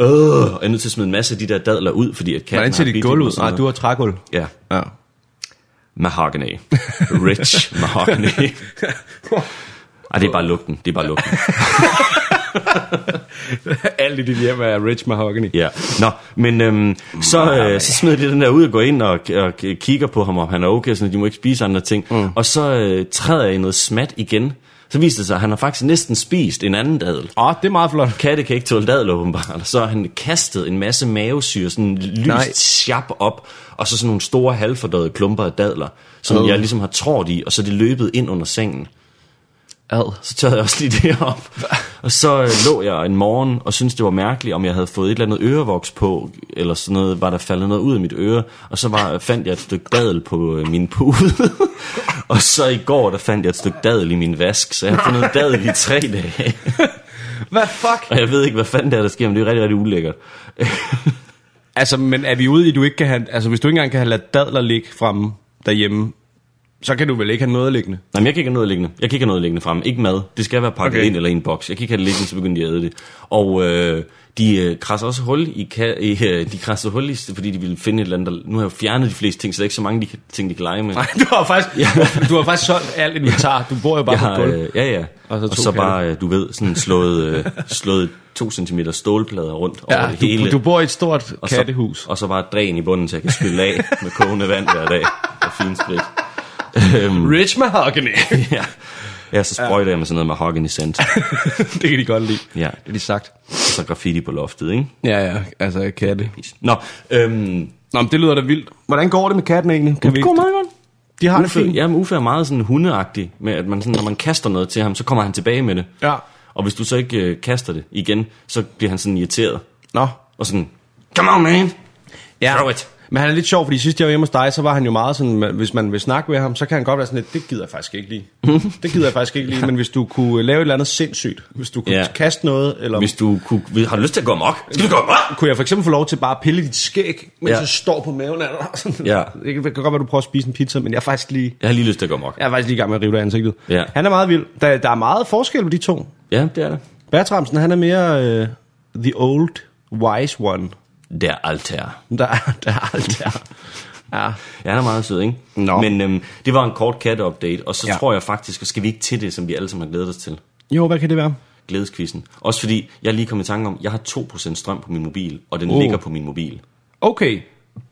S1: øh, jeg er nødt til at smide en masse af de der dadler ud, fordi at katten
S2: Hvordan ser dit gulv ud? Nej,
S1: noget.
S2: du har trægulv.
S1: Ja,
S2: Ja.
S1: mahogany. Rich mahogany. Ej, det er bare lugten. Det er bare lugten.
S2: Alt i dit hjem er rich mahogany.
S1: Ja, nå, men øhm, så, øh, så smider de den der ud og går ind og, og kigger på ham, om han er okay, at de må ikke spise andre ting. Mm. Og så øh, træder jeg i noget smat igen. Så viser det sig, at han har faktisk næsten spist en anden dadel.
S2: Åh, oh, det er meget flot.
S1: Katte kan ikke tåle dadel, åbenbart. Så har han kastet en masse mavesyre, sådan
S2: Nej.
S1: lyst sjap op, og så sådan nogle store halvfordøjede klumper af dadler, som
S2: Øh.
S1: jeg ligesom har trådt i, og så er det løbet ind under sengen.
S2: Ad.
S1: Så tørrede jeg også lige det op. Og så øh, lå jeg en morgen og syntes, det var mærkeligt, om jeg havde fået et eller andet ørevoks på, eller sådan noget, var der faldet noget ud af mit øre. Og så var, fandt jeg et stykke dadel på øh, min pude. og så i går, der fandt jeg et stykke dadel i min vask, så jeg har fundet dadel i tre dage.
S2: Hvad fuck?
S1: og jeg ved ikke, hvad fanden der, er, der sker, men det er rigtig, rigtig ulækkert.
S2: Altså, men er vi ude i, du ikke kan have... Altså, hvis du ikke engang kan have ladet dadler ligge fremme derhjemme, så kan du vel ikke have noget liggende?
S1: Nej, men jeg kan ikke have noget liggende. Jeg kan ikke have noget liggende frem. Ikke mad. Det skal være pakket
S2: Okay.
S1: ind eller i en boks. Jeg kan ikke have det liggende, så begynder de at æde det. Og øh, de øh, krasser også hul i, ka- i øh, de krasser hul i, fordi de ville finde et eller andet, der, nu har jeg jo fjernet de fleste ting, så der er ikke så mange de kan, ting, de kan lege med.
S2: Nej, du har faktisk, ja. du har faktisk solgt alt inventar. Du bor jo bare
S1: jeg
S2: på et
S1: øh, ja, ja.
S2: Og så
S1: og så bare, øh, du ved, sådan slået, øh, slået to centimeter stålplader rundt over
S2: Ja,
S1: det hele.
S2: du, bor i et stort
S1: og så. Og så bare dræn i bunden, så jeg kan skylle af med kogende vand hver dag. Og fint sprit. Øhm,
S2: Rich mahogany.
S1: ja. ja, så sprøjter jeg med sådan noget mahogany scent.
S2: det kan de godt lide.
S1: Ja.
S2: Det er de sagt.
S1: Og så graffiti på loftet, ikke?
S2: Ja, ja, altså katte.
S1: Nå, øhm,
S2: Nå, men det lyder da vildt. Hvordan går det med katten egentlig? Kan vi
S1: det går meget godt.
S2: De har det
S1: Uffe,
S2: fint.
S1: ja, men Uffe er meget sådan hundeagtig, med at man sådan, når man kaster noget til ham, så kommer han tilbage med det.
S2: Ja.
S1: Og hvis du så ikke øh, kaster det igen, så bliver han sådan irriteret.
S2: Nå.
S1: Og sådan, come on man,
S2: Ja.
S1: throw it.
S2: Men han er lidt sjov, fordi sidst jeg var hjemme hos dig, så var han jo meget sådan, hvis man vil snakke med ham, så kan han godt være sådan lidt, det gider jeg faktisk ikke lige. det gider jeg faktisk ikke lige, men hvis du kunne lave et eller andet sindssygt, hvis du kunne
S1: Ja.
S2: kaste noget, eller
S1: Hvis du kunne, har du lyst til at gå amok, skal vi gå amok?
S2: kunne jeg for eksempel få lov til bare at pille dit skæg, mens
S1: Ja.
S2: jeg står på maven af dig. Sådan.
S1: Ja.
S2: Det kan godt være, du prøver at spise en pizza, men jeg er faktisk lige,
S1: Jeg har lige lyst til at gå amok.
S2: jeg er faktisk lige i gang med at rive dig ansigtet.
S1: Ja.
S2: Han er meget vild. Der, der er meget forskel på de to.
S1: Ja, det er det.
S2: Bertramsen, han er mere øh, the old wise one.
S1: Der alter.
S2: Der, er- der er alt der. Ja.
S1: Ja, han er meget sød, ikke?
S2: Nå.
S1: Men øhm, det var en kort kat-update, og så
S2: Ja.
S1: tror jeg faktisk, og skal vi ikke til det, som vi alle sammen har glædet os til?
S2: Jo, hvad kan det være?
S1: Glædeskvisten. Også fordi, jeg lige kommet i tanke om, jeg har 2% strøm på min mobil, og den
S2: Oh.
S1: ligger på min mobil.
S2: Okay,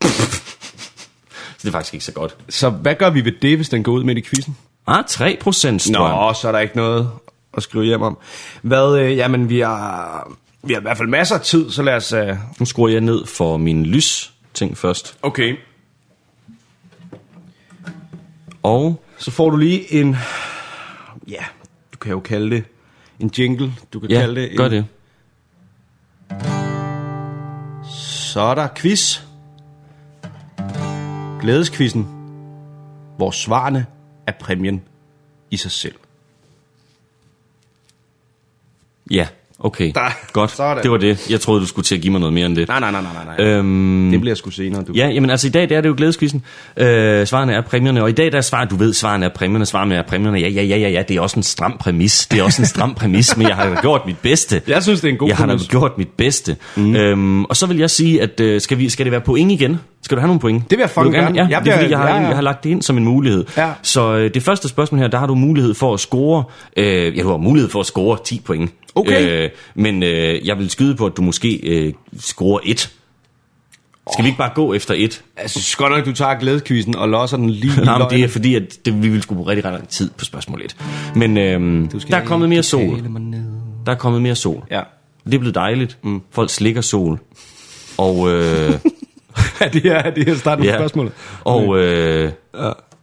S1: Så det er faktisk ikke så godt.
S2: så hvad gør vi ved det, hvis den går ud midt i quizzen?
S1: Ah, 3% strøm.
S2: Nå, så er der ikke noget at skrive hjem om. Hvad, øh, jamen vi har, vi har i hvert fald masser af tid, så lad os... Øh...
S1: Nu skruer jeg ned for min lys ting først.
S2: Okay.
S1: Og
S2: Så får du lige en... Ja, du kan jo kalde det en jingle. Du kan
S1: ja,
S2: kalde det en...
S1: gør det.
S2: Så er der quiz. Glædeskvisten. Hvor svarene er præmien i sig selv.
S1: Ja, okay.
S2: Der.
S1: Godt,
S2: Sådan.
S1: det var det. Jeg troede, du skulle til at give mig noget mere end det.
S2: Nej, nej, nej, nej, nej.
S1: Øhm,
S2: det bliver sgu senere, du.
S1: Ja, jamen altså i dag der er det jo glædeskvisten. Øh, svarene er præmierne, og i dag der er svaret, du ved, svarene er præmierne, svarene er præmierne. Ja, ja, ja, ja, ja, det er også en stram præmis. Det er også en stram præmis, men jeg har gjort mit bedste.
S2: Jeg synes, det er en god
S1: Jeg har
S2: præmis.
S1: gjort mit bedste. Mm. Øhm, og så vil jeg sige, at øh, skal, vi, skal det være point igen? Skal du have nogle point?
S2: Det vil jeg fucking gerne.
S1: Ja,
S2: Jeg
S1: det er
S2: bliver-
S1: fordi, jeg har,
S2: ja, ja.
S1: jeg har lagt det ind som en mulighed.
S2: Ja.
S1: Så øh, det første spørgsmål her, der har du mulighed for at score, øh, ja, du har mulighed for at score 10 point.
S2: Okay.
S1: Øh, men øh, jeg vil skyde på, at du måske øh, scorer 1. Skal vi ikke bare gå efter et?
S2: Jeg synes godt nok, du tager glædeskvisten og losser den lige
S1: Nej, det er fordi, at det, vi ville skulle bruge rigtig, rigtig lang tid på spørgsmål 1. Men øhm, der er kommet mere sol. Der er kommet mere sol.
S2: Ja.
S1: Det er blevet dejligt. Mm. Folk slikker sol. Og, øh,
S2: Ja, det er, det er starten på
S1: ja.
S2: spørgsmålet.
S1: og øh,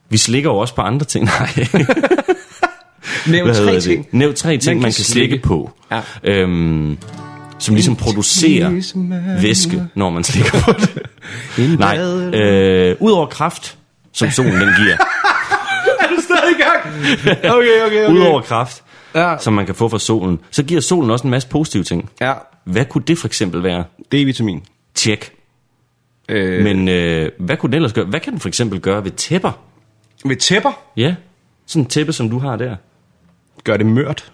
S1: vi slikker jo også på andre ting. Nej.
S2: Nævn tre ting.
S1: det? Nævn tre ting, man kan, slikke på.
S2: Ja.
S1: Øhm, som ligesom producerer væske, når man slikker på det. Nej, øh, udover kraft, som solen den giver.
S2: Er du stadig i gang? Okay, okay, okay.
S1: Udover kraft,
S2: Ja.
S1: som man kan få fra solen, så giver solen også en masse positive ting.
S2: Ja,
S1: Hvad kunne det for eksempel være?
S2: D-vitamin.
S1: Tjek.
S2: Øh,
S1: Men øh, hvad kunne den ellers gøre? Hvad kan den for eksempel gøre ved tæpper?
S2: med tæpper
S1: Ja, sådan en tæppe, som du har der.
S2: Gør det mørt.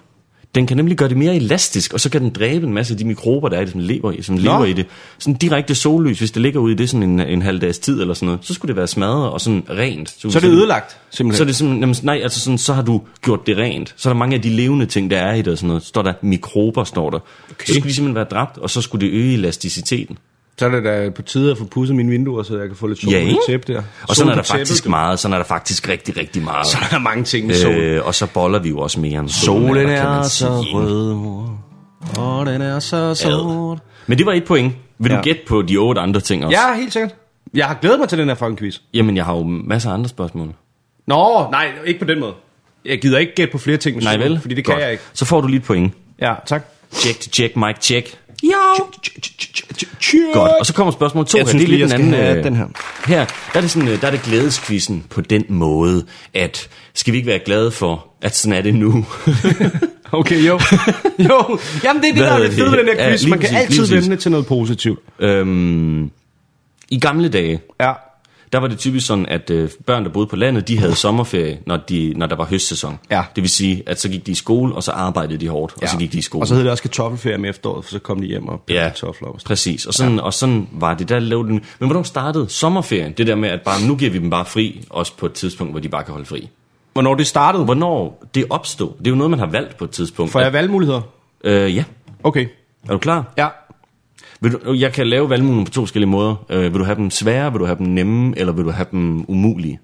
S1: Den kan nemlig gøre det mere elastisk, og så kan den dræbe en masse af de mikrober, der er i det, som lever i, som
S2: Nå.
S1: lever i det. Sådan direkte sollys, hvis det ligger ude i det sådan en, en halv dags tid eller sådan noget, så skulle det være smadret og sådan rent.
S2: Så er det ødelagt, simpelthen.
S1: Så er det simpelthen, jamen, nej, altså sådan, så har du gjort det rent. Så er der mange af de levende ting, der er i det og sådan noget. Står der mikrober, står der. Okay. Så skulle de simpelthen være dræbt, og så skulle det øge elasticiteten.
S2: Så er det da på tide at få pudset mine vinduer, så jeg kan få lidt sol
S1: Ja,
S2: på
S1: ikke?
S2: det tæppe der.
S1: Og sådan er
S2: på
S1: der faktisk meget, sådan er der faktisk rigtig, rigtig meget.
S2: Så er der mange ting med sol.
S1: Øh, og så boller vi jo også mere end
S2: Solen
S1: kan man
S2: er
S1: sige,
S2: så rød, mor. Og den er så sort.
S1: Men det var et point. Vil
S2: Ja.
S1: du gætte på de otte andre ting også?
S2: Ja, helt sikkert. Jeg har glædet mig til den her fucking quiz.
S1: Jamen, jeg har jo masser af andre spørgsmål.
S2: Nå, nej, ikke på den måde. Jeg gider ikke gætte på flere ting med
S1: Nej vel?
S2: Fordi det kan
S1: Godt.
S2: jeg ikke.
S1: Så får du lige et point.
S2: Ja, tak.
S1: Check to check, Mike, check.
S2: Jo.
S1: Godt. Og så kommer spørgsmål to
S2: Jeg
S1: her.
S2: synes
S1: det er
S2: lige,
S1: lidt en anden, øh,
S2: den her.
S1: Her, der er det, sådan, øh, der er det glædeskvisten på den måde, at skal vi ikke være glade for, at sådan er det nu?
S2: Okay, jo. jo. Jamen, det er det,
S1: Hvad
S2: der er det fede
S1: det?
S2: ved den her
S1: Ja,
S2: quiz.
S1: lige
S2: Man kan altid vende det til noget positivt.
S1: øhm, I gamle dage,
S2: Ja.
S1: Der var det typisk sådan, at øh, børn, der boede på landet, de havde sommerferie, når, de, når der var høstsæson.
S2: Ja.
S1: Det vil sige, at så gik de i skole, og så arbejdede de hårdt, og så gik de i skole.
S2: Og så hed det også kartoffelferie om efteråret, for så kom de hjem og
S1: Ja,
S2: kartofler. Og
S1: præcis. Og sådan, ja. og sådan var det. Der lavede den. Men hvornår startede sommerferien? Det der med, at bare, nu giver vi dem bare fri, også på et tidspunkt, hvor de bare kan holde fri.
S2: Hvornår det startede?
S1: Hvornår det opstod? Det er jo noget, man har valgt på et tidspunkt.
S2: Får jeg valgmuligheder?
S1: Øh, ja.
S2: Okay.
S1: Er du klar?
S2: Ja.
S1: Vil du, jeg kan lave valgmuligheder på to forskellige måder. Øh, vil du have dem svære, vil du have dem nemme, eller vil du have dem umulige?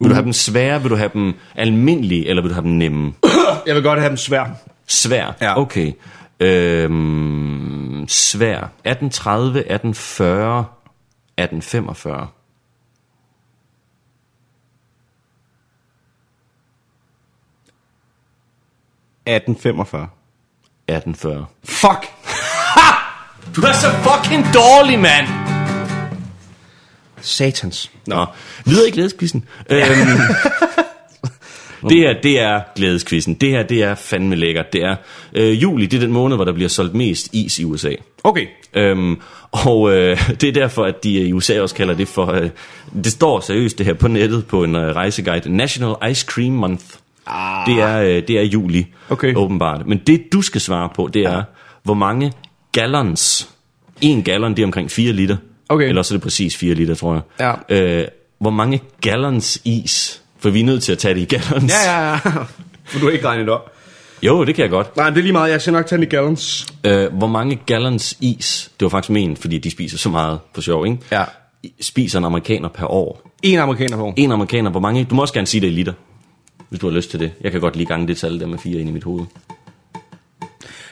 S1: Vil du have dem svære, vil du have dem almindelige, eller vil du have dem nemme?
S2: Jeg vil godt have dem svær.
S1: Svær.
S2: Ja.
S1: Okay. Øhm, svær. 1830, 1840, 1845.
S2: – 1845.
S1: 1840.
S2: Fuck!
S1: Du er så fucking dårlig, mand!
S2: Satans.
S1: Nå, videre i glædeskvisten. Øhm, det her, det er glædeskvisten. Det her, det er fandme lækkert. Det er øh, juli, det er den måned, hvor der bliver solgt mest is i USA.
S2: Okay.
S1: Øhm, og øh, det er derfor, at de i USA også kalder det for... Øh, det står seriøst det her på nettet på en øh, rejseguide. National Ice Cream Month. Ah. Det, er, øh, det er juli,
S2: Okay.
S1: åbenbart. Men det, du skal svare på, det er, ja. hvor mange gallons... En gallon, det er omkring 4 liter.
S2: Okay.
S1: Eller så er det præcis 4 liter, tror jeg.
S2: Ja.
S1: Øh, hvor mange gallons is? For vi er nødt til at tage det i gallons.
S2: Ja, ja, ja. For du har ikke regnet det op.
S1: Jo, det kan jeg godt.
S2: Nej, det er lige meget. Jeg skal nok tage den i gallons.
S1: Øh, hvor mange gallons is, det var faktisk ment, fordi de spiser så meget på sjov, ikke?
S2: Ja.
S1: Spiser en amerikaner per år.
S2: En amerikaner på.
S1: En amerikaner, hvor mange? Du må også gerne sige det i liter, hvis du har lyst til det. Jeg kan godt lige gange det tal der med fire ind i mit hoved.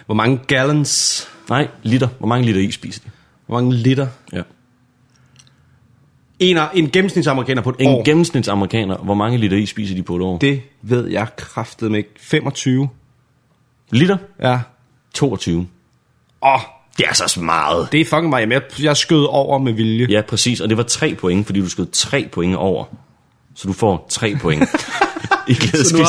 S2: Hvor mange gallons?
S1: Nej, liter. Hvor mange liter is spiser de?
S2: Hvor mange liter?
S1: Ja.
S2: En, en gennemsnitsamerikaner på et
S1: En
S2: år.
S1: gennemsnitsamerikaner, hvor mange liter is spiser de på et år?
S2: det ved jeg kraftet med ikke. 25.
S1: Liter?
S2: Ja.
S1: 22.
S2: Åh, oh,
S1: Det er så meget.
S2: det er fucking mig. Jeg, jeg skød over med vilje.
S1: Ja, præcis. Og det var tre point, fordi du skød tre point over. Så du får tre point i glædeskvisten.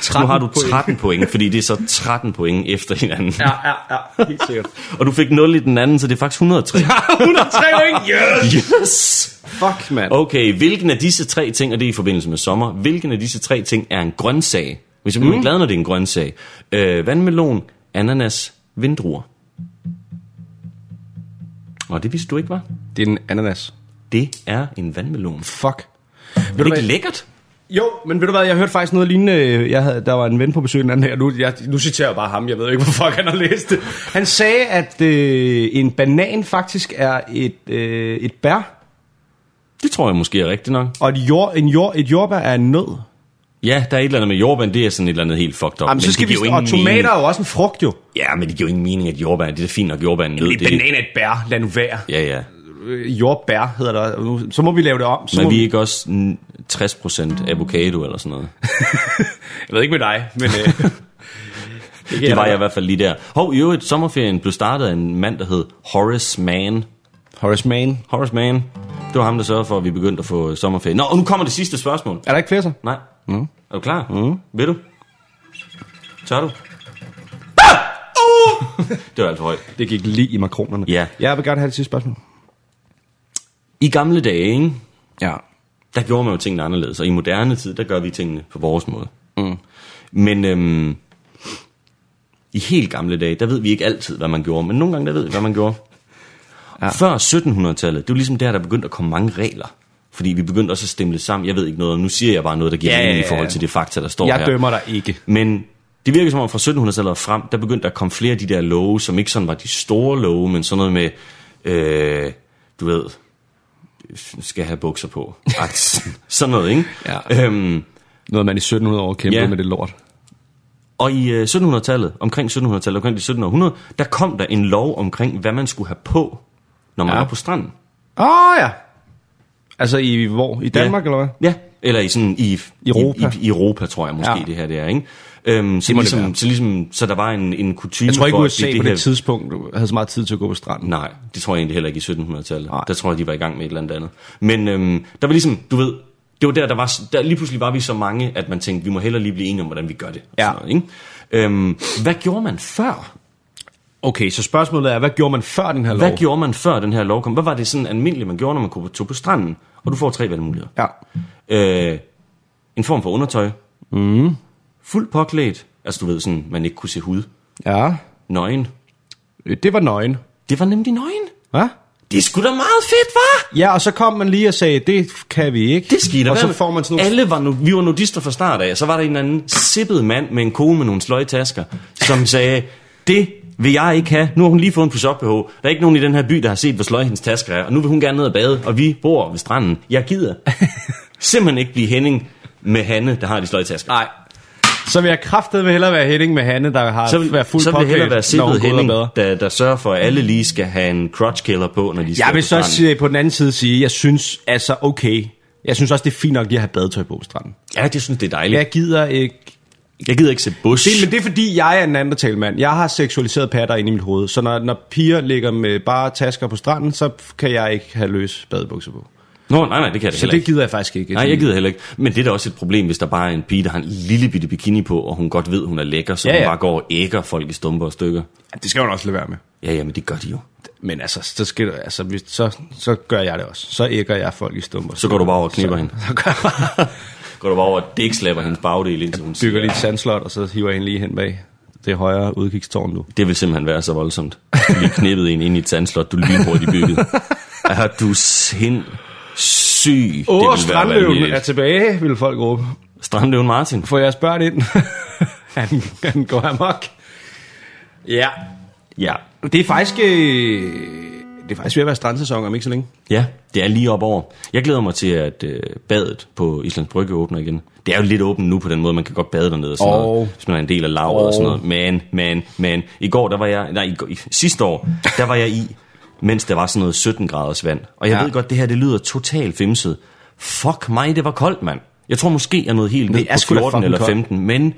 S2: Så nu har jeg
S1: nu har
S2: 13
S1: du 13 point, fordi det er så 13 point efter hinanden.
S2: Ja, ja, ja. Helt sikkert.
S1: Og du fik 0 i den anden, så det er faktisk 103.
S2: 103 point. Yes!
S1: Yes!
S2: Fuck, mand.
S1: Okay, hvilken af disse tre ting, og det er i forbindelse med sommer, hvilken af disse tre ting er en grøntsag? Hvis jeg bliver mm. glad, når det er en grøntsag. Øh, vandmelon, ananas, vindruer. Og det vidste du ikke, var?
S2: Det er en ananas.
S1: Det er en vandmelon.
S2: Fuck.
S1: Er det ikke lækkert?
S2: Jo, men ved du hvad, jeg hørte faktisk noget lignende. Jeg havde, der var en ven på besøg den anden her. Nu, jeg, nu citerer jeg bare ham, jeg ved ikke, hvorfor han har læst det. Han sagde, at øh, en banan faktisk er et, øh, et bær,
S1: Det tror jeg måske er rigtigt nok.
S2: og et, jord, en jord, et jordbær er en nød.
S1: Ja, der er et eller andet med jordbær, det er sådan et eller andet helt fucked up.
S2: Jamen, så
S1: Men
S2: skal
S1: det
S2: vi,
S1: giver jo
S2: og tomater
S1: mening.
S2: er jo også en frugt jo.
S1: Ja, men det giver jo ingen mening, at jordbær, det er fint nok, jordbær er en nød.
S2: En
S1: det,
S2: banan er et bær, lad nu være.
S1: Ja, ja.
S2: Øh, Jordbær hedder der. Nu- Så må vi lave det om. Så
S1: Men vi er ikke også mm, 60% avocado eller sådan noget.
S2: Jeg ved ikke med dig, men... Øh,
S1: Det var jeg i hvert fald lige der. Hov, i øvrigt, sommerferien blev startet af en mand, der hed Horace Mann.
S2: Horace Mann.
S1: Horace Mann. Det var ham, der sørgede for, at vi begyndte at få sommerferie. Nå, og nu kommer det sidste spørgsmål.
S2: Er der ikke flere så?
S1: Nej. Mm. Er du klar? Mm. Vil du? Tør du? Ah! Uh! det var alt for højt.
S2: Det gik lige i makronerne.
S1: Ja.
S2: Jeg vil gerne have det sidste spørgsmål.
S1: I gamle dage, ikke?
S2: Ja.
S1: der gjorde man jo tingene anderledes, og i moderne tid, der gør vi tingene på vores måde. Mm. Men øhm, i helt gamle dage, der ved vi ikke altid, hvad man gjorde, men nogle gange, der ved vi, hvad man gjorde. Ja. Før 1700-tallet, det var ligesom der, der begyndte at komme mange regler. Fordi vi begyndte også at stemle sammen. Jeg ved ikke noget, nu siger jeg bare noget, der giver
S2: Ja,
S1: ja,
S2: ja,
S1: mening i
S2: ja.
S1: forhold til det fakta, der står
S2: Jeg
S1: her.
S2: dømmer dig ikke.
S1: Men det virker som om fra 1700-tallet og frem, der begyndte der at komme flere af de der love, som ikke sådan var de store love, men sådan noget med, øh, du ved, skal have bukser på. Sådan noget, ikke?
S2: Ja.
S1: Øhm,
S2: Noget, man i 1700 år kæmpede
S1: Ja.
S2: med det lort.
S1: og i øh, 1700-tallet, omkring 1700-tallet, omkring de 1700, der kom der en lov omkring, hvad man skulle have på, når man
S2: Ja.
S1: var på stranden.
S2: Åh oh, ja. Altså i hvor? I Danmark
S1: ja.
S2: eller hvad?
S1: Ja, eller i sådan i
S2: Europa.
S1: I, i, Europa tror jeg måske
S2: ja.
S1: det her det er, ikke? Øhm, så,
S2: Det det
S1: ligesom, så ligesom så der var en en kutyme
S2: Jeg tror ikke
S1: for, at
S2: USA
S1: det,
S2: på
S1: det
S2: det tidspunkt havde så meget tid til at gå på stranden.
S1: Nej, det tror jeg egentlig heller ikke i 1700-tallet.
S2: Nej.
S1: Der tror jeg, de var i gang med et eller andet andet. Men øhm, der var ligesom, du ved, det var der, der var, der lige pludselig var vi så mange, at man tænkte, vi må hellere lige blive enige om, hvordan vi gør det.
S2: Ja.
S1: Noget, ikke? Øhm, hvad gjorde man før?
S2: Okay, så spørgsmålet er, hvad gjorde man før den her lov?
S1: Hvad gjorde man før den her lov kom? Hvad var det sådan almindeligt, man gjorde, når man kunne tog på stranden? Og du får tre valgmuligheder.
S2: Ja.
S1: Øh, en form for undertøj. Mm. Fuld påklædt. Altså du ved sådan, man ikke kunne se hud.
S2: Ja.
S1: Nøgen.
S2: Øh, Det var nøgen.
S1: Det var nemlig nøgen.
S2: Hvad?
S1: Det er sgu da meget fedt, var?
S2: Ja, og så kom man lige og sagde, det kan vi ikke.
S1: Det skete
S2: Og så får man sådan nogle...
S1: Alle var nu, vi var nudister fra start af, og så var der en eller anden sippet mand med en kone med nogle sløje tasker, som sagde, det vil jeg ikke have. Nu har hun lige fået en push-up BH. Der er ikke nogen i den her by, der har set, hvor sløje hendes tasker er, og nu vil hun gerne ned og bade, og vi bor ved stranden. Jeg gider simpelthen ikke blive Henning med Hanne, der har de sløje tasker.
S2: Nej. Så vil jeg kraftet vil hellere være Henning med Hanne, der har
S1: Så vil,
S2: været fuld
S1: så vil det hellere være sippet Henning, der, der sørger for, at alle lige skal have en crotch killer på, når de skal
S2: Jeg vil så sige, på den anden side sige, jeg synes altså okay. Jeg synes også, det er fint nok lige at have badetøj på på stranden.
S1: Ja, det synes det er dejligt.
S2: Jeg gider ikke...
S1: Jeg gider ikke se bush.
S2: Det, men det er fordi, jeg er en anden mand. Jeg har seksualiseret patter inde i mit hoved. Så når, når piger ligger med bare tasker på stranden, så kan jeg ikke have løs badebukser på.
S1: Nå, nej, nej, det kan jeg
S2: Så det
S1: ikke.
S2: gider jeg faktisk ikke.
S1: Nej, jeg gider heller ikke. Men det er da også et problem, hvis der bare er en pige, der har en lille bitte bikini på, og hun godt ved, hun er lækker, så
S2: Ja,
S1: ja, ja.
S2: ja.
S1: hun bare går og ægger folk i stumper og stykker.
S2: Det skal man også lade være med.
S1: Ja, ja, men det gør de jo.
S2: Men altså, så, skal, altså hvis, så, så gør jeg det også. Så ægger jeg folk i stumper.
S1: Så går du bare over og knipper
S2: så,
S1: hende.
S2: Så gør jeg
S1: Går du bare over og dækslapper hendes bagdel, indtil hun
S2: bygger
S1: siger,
S2: lige et sandslot, og så hiver jeg hende lige hen bag det højre udkigstårn nu.
S1: det vil simpelthen være så voldsomt. Du lige knippet en ind i et sandslot, du er lynhurtigt bygget. Er du sindssyg? Det vil
S2: Åh,
S1: være
S2: strandløven er tilbage, vil folk råbe.
S1: Strandløven Martin.
S2: Få jeres børn ind. han, han går amok. Ja.
S1: Ja.
S2: Det er faktisk... Øh, det er faktisk ved at være strandsæson om ikke så længe.
S1: Ja, det er lige op over. Jeg glæder mig til, at øh, badet på Islands Brygge åbner igen. Det er jo lidt åbent nu på den måde, man kan godt bade dernede og sådan
S2: Og-
S1: noget, hvis man er en del af lavet og sådan noget. Men, men, men, i går, der var jeg, nej, i, går, i, sidste år, der var jeg i, mens der var sådan noget 17 graders vand. Og jeg
S2: Ja.
S1: ved godt, det her, det lyder totalt femset. Fuck mig, det var koldt, mand. Jeg tror måske, jeg nåede helt ned
S2: er
S1: på
S2: sgu da
S1: 14
S2: fucking
S1: eller
S2: koldt.
S1: 15, men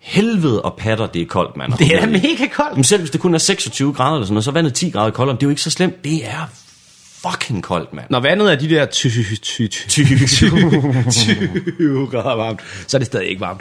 S1: helvede og patter, det er koldt, mand.
S2: Det er da mega koldt.
S1: Men selv hvis det kun er 26 grader eller sådan noget, så er vandet 10 grader koldere. Det er jo ikke så slemt. Det er fucking koldt, mand.
S2: Når vandet er de der 20 grader varmt, så er det stadig ikke varmt.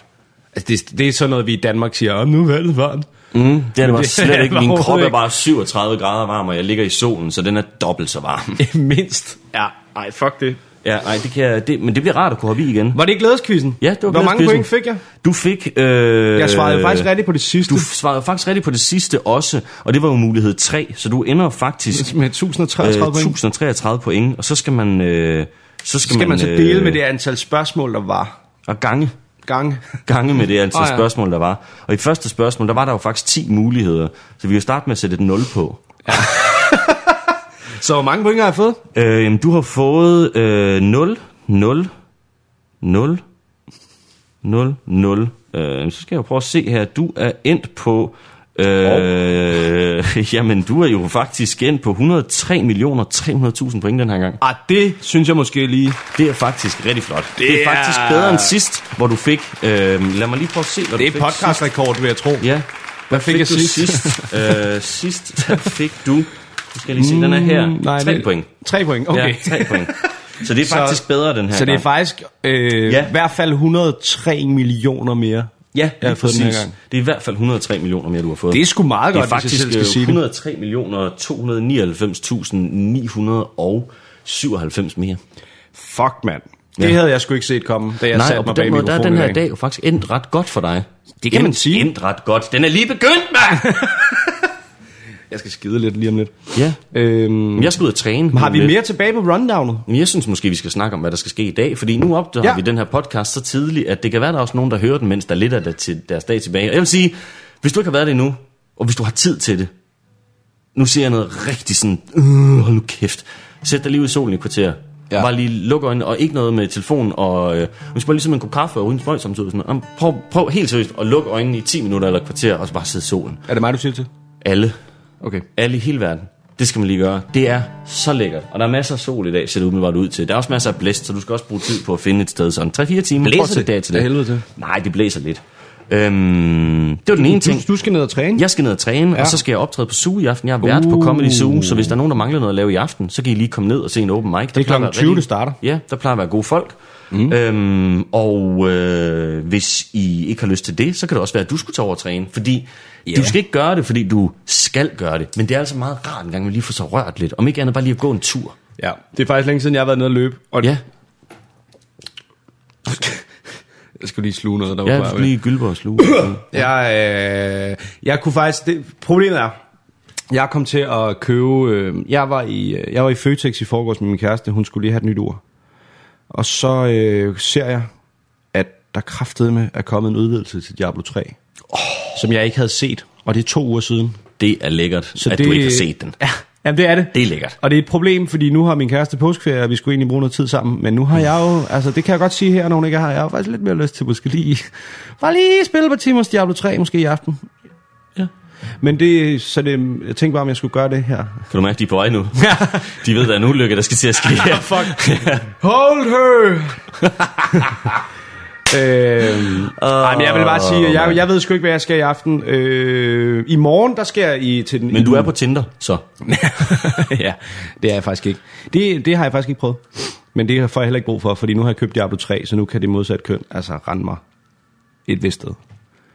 S2: Altså, det, det er sådan noget, vi i Danmark siger, om nu er vandet varmt.
S1: Mm, det er det
S2: det
S1: slet
S2: er
S1: ikke.
S2: det
S1: Min krop er bare 37 grader varm, og jeg ligger i solen, så den er dobbelt så varm.
S2: Mindst. Ja, ej, fuck det.
S1: ja, nej, det kan jeg, det, men det bliver rart at kunne hoppe i igen.
S2: Var det ikke glædeskvisten?
S1: Ja, det var
S2: Hvor mange point fik jeg?
S1: Du fik... Øh,
S2: Jeg svarede faktisk rigtigt på det sidste.
S1: Du svarede faktisk rigtigt på det sidste også, og det var jo mulighed 3, så du ender faktisk
S2: Med 1033
S1: øh,
S2: point.
S1: 1033 point, og så skal man... Øh, så skal,
S2: Så skal man så
S1: øh,
S2: dele med det antal spørgsmål, der var.
S1: Og gange.
S2: Gange.
S1: Gange med det antal oh,
S2: ja.
S1: ja. spørgsmål, der var. Og i første spørgsmål, der var der jo faktisk 10 muligheder. Så vi kan starte med at sætte et 0 på.
S2: Så hvor mange point har jeg fået?
S1: Øh, jamen, du har fået øh, 0, 0, 0, 0, 0. Øh, så skal jeg jo prøve at se her. Du er endt på... Øh, jamen, du er jo faktisk endt på 103 millioner 300.000 point den her gang.
S2: Ah, det synes jeg måske lige.
S1: Det er faktisk rigtig flot. Det, det er faktisk bedre end sidst, hvor du fik... Øh, lad mig lige prøve at se, hvad
S2: Det
S1: du
S2: er
S1: fik
S2: podcastrekord, vil jeg tro.
S1: Ja.
S2: Hvad fik, jeg
S1: du
S2: sidst?
S1: sidst? øh, sidst, der fik du... Nu skal jeg lige se, den er her.
S2: Mm, nej,
S1: 3
S2: det-
S1: point.
S2: 3 point, okay.
S1: Ja, 3 point. Så det er
S2: Så-
S1: faktisk bedre den her
S2: Så det er
S1: gang.
S2: faktisk øh,
S1: Ja.
S2: i hvert fald 103 millioner mere.
S1: Ja,
S2: jeg har fået den her
S1: præcis.
S2: gang.
S1: Det er i hvert fald 103 millioner mere, du har fået.
S2: Det er sgu meget
S1: det
S2: godt,
S1: er
S2: hvis jeg
S1: faktisk
S2: skal
S1: øh,
S2: sige det.
S1: 103 millioner 299.997 mere.
S2: Fuck, mand. Det
S1: Ja.
S2: havde jeg sgu ikke set komme, da jeg
S1: Nej,
S2: satte mig bag
S1: måde, der er den her
S2: dag.
S1: jo faktisk endt ret godt for dig.
S2: Det kan man
S1: Endt-
S2: sige.
S1: Endt ret godt. Den er lige begyndt, mand!
S2: Jeg skal skide lidt lige om lidt.
S1: ja.
S2: Øhm,
S1: Men jeg skal ud og træne.
S2: har vi
S1: lidt.
S2: mere tilbage på rundownet?
S1: Men jeg synes måske, vi skal snakke om, hvad der skal ske i dag, fordi nu opdager
S2: Ja.
S1: vi den her podcast så tidligt, at det kan være, der er også nogen, der hører den, mens der er lidt af det til deres dag tilbage. Og jeg vil sige, hvis du ikke har været det endnu, og hvis du har tid til det, nu siger jeg noget rigtig sådan, øh, hold nu kæft, sæt dig lige ud i solen i kvarter.
S2: Ja.
S1: Bare lige luk øjnene, og ikke noget med telefon, og øh, hvis bare ligesom en kop kaffe og uden spøj samtidig. Sådan, noget. prøv, prøv helt seriøst at lukke øjnene i 10 minutter eller et kvarter, og så bare sidde i solen.
S2: Er det mig, du siger til?
S1: Alle.
S2: Okay.
S1: Alle i hele verden. Det skal man lige gøre. Det er så lækkert. Og der er masser af sol i dag, ser det umiddelbart ud til. Der er også masser af blæst, så du skal også bruge tid på at finde et sted. Sådan 3-4 timer.
S2: Blæser det?
S1: dag til det.
S2: Helvede til.
S1: Nej, det blæser lidt. Øhm, det var den ene ting.
S2: Du, du skal ned og træne?
S1: Jeg skal ned og træne,
S2: Ja.
S1: og så skal jeg optræde på Zoo i aften. Jeg er vært på Comedy Zoo, så hvis der er nogen, der mangler noget at lave i aften, så kan I lige komme ned og se en open mic.
S2: Det er klokken 20, det starter.
S1: Ja, der plejer at være gode folk. Mm. Øhm, og øh, hvis I ikke har lyst til det, så kan det også være, at du skulle tage over og træne. Fordi
S2: Ja.
S1: du skal ikke gøre det, fordi du skal gøre det. Men det er altså meget rart en gang, at lige få sig rørt lidt. Om ikke andet bare lige at gå en tur.
S2: Ja. Det er faktisk længe siden, jeg har været nede og løbe. Og
S1: Ja,
S2: Jeg skulle lige sluge noget, der var
S1: ja
S2: vej
S1: skal
S2: væk.
S1: lige gylpe og sluge.
S2: Jeg, øh, jeg kunne faktisk... Det, problemet er, jeg kom til at købe... Øh, jeg, var i, øh, jeg var i Føtex i forgårs med min kæreste. Hun skulle lige have et nyt ur. Og så øh, ser jeg, at der kraftedeme er kommet en udvidelse til Diablo 3. Oh. Som jeg ikke havde set. Og det er to uger siden.
S1: Det er lækkert,
S2: Så
S1: at
S2: det,
S1: du ikke har set den.
S2: Ja, jamen det er det.
S1: Det er lækkert.
S2: Og det er et problem, fordi nu har min kæreste påskeferie, og vi skulle egentlig bruge noget tid sammen. Men nu har jeg jo, altså det kan jeg godt sige her, når hun ikke er her, jeg har faktisk lidt mere lyst til måske lige, bare lige spille på timers Diablo 3 måske i aften. Men det, så det, jeg tænkte bare, om jeg skulle gøre det her.
S1: Kan du mærke, de er på vej nu? de ved, der er en ulykke, der skal til at ske her.
S2: Fuck. Hold her! øhm, ej, men jeg vil bare sige, jeg, jeg ved sgu ikke, hvad jeg skal i aften. Øh, I morgen, der skal jeg i, til den...
S1: Men du er på Tinder, så.
S2: ja, det er jeg faktisk ikke. Det, det har jeg faktisk ikke prøvet. Men det får jeg heller ikke brug for, fordi nu har jeg købt Diablo 3, så nu kan det modsatte køn altså rende mig et vist sted.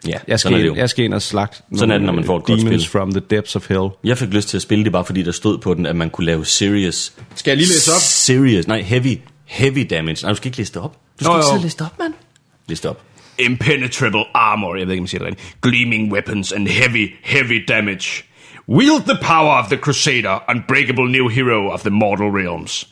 S1: Ja,
S2: Jeg
S1: sådan er
S2: skal,
S1: det
S2: ind,
S1: jo.
S2: jeg skal ind og slagte
S1: Sådan er det, når man får et godt
S2: demons
S1: spil.
S2: from the depths of hell.
S1: Jeg fik lyst til at spille det bare fordi der stod på den, at man kunne lave serious...
S2: Skal jeg lige læse op?
S1: Serious, nej, heavy, heavy damage. Nej, du skal ikke læse det op. Du skal
S2: Nå,
S1: ikke sidde og læse det op, mand. Læs det op.
S3: Impenetrable armor, jeg ved ikke, om jeg siger det rigtigt. Gleaming weapons and heavy, heavy damage. Wield the power of the Crusader, unbreakable new hero of the mortal realms.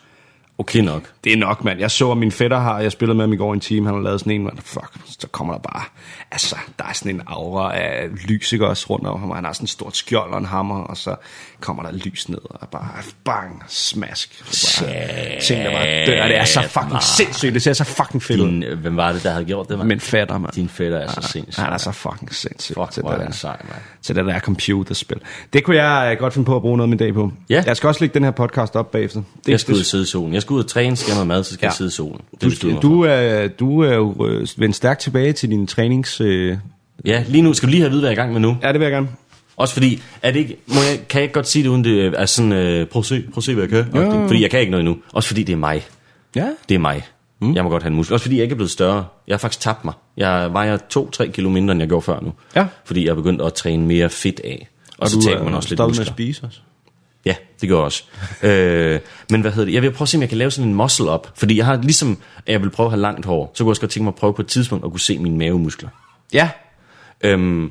S1: Okay nok.
S2: Det er nok, mand. Jeg så, at min fætter har, jeg spillede med ham i går i en time, han har lavet sådan en, man, fuck, så kommer der bare, altså, der er sådan en aura af lys, ikke også, rundt om ham, og han har sådan et stort skjold og en hammer, og så kommer der lys ned, og bare bang, smask. Så bare, ting, der bare dør, det er så fucking sindssygt, det ser så fucking fedt ud.
S1: Din, øh, hvem var det, der havde gjort det, mand?
S2: Men fatter, mand.
S1: Din fætter er så sindssyg.
S2: Han er så fucking sindssyg
S1: Fuck,
S2: til, det
S1: er
S2: der,
S1: sej, mand.
S2: til det der computerspil. Det kunne jeg godt finde på at bruge noget af min dag på.
S1: Ja.
S2: Jeg skal også lægge den her podcast op bagefter. Det,
S1: Jeg skal ud i solen. Jeg skal ud og træne, skal have noget mad, så skal
S2: Ja.
S1: jeg sidde i solen. Det
S2: du, du, er, du er jo øh, vendt stærkt tilbage til din trænings... Øh...
S1: Ja, lige nu skal du lige have at vide, hvad jeg er i gang med nu.
S2: Ja, det vil jeg gerne.
S1: Også fordi, er det ikke, må jeg, kan jeg ikke godt sige det, uden det er sådan, øh, prøv at se, prøv at se, hvad jeg kan.
S2: Jo.
S1: Fordi jeg kan ikke noget endnu. Også fordi det er mig.
S2: Ja.
S1: Det er mig. Mm. Jeg må godt have en muskel. Også fordi jeg ikke er blevet større. Jeg har faktisk tabt mig. Jeg vejer 2-3 kilo mindre, end jeg gjorde før nu.
S2: Ja.
S1: Fordi jeg er begyndt at træne mere fedt af. Og,
S2: Og
S1: så
S2: du
S1: taber
S2: er
S1: man også lidt
S2: stoppet med
S1: muskler.
S2: at spise også.
S1: Det gør jeg også. øh, men hvad hedder det? Jeg vil prøve at se, om jeg kan lave sådan en muscle up. Fordi jeg har ligesom, at jeg vil prøve at have langt hår. Så kunne jeg også godt tænke mig at prøve på et tidspunkt at kunne se mine mavemuskler.
S2: Ja.
S1: Øhm,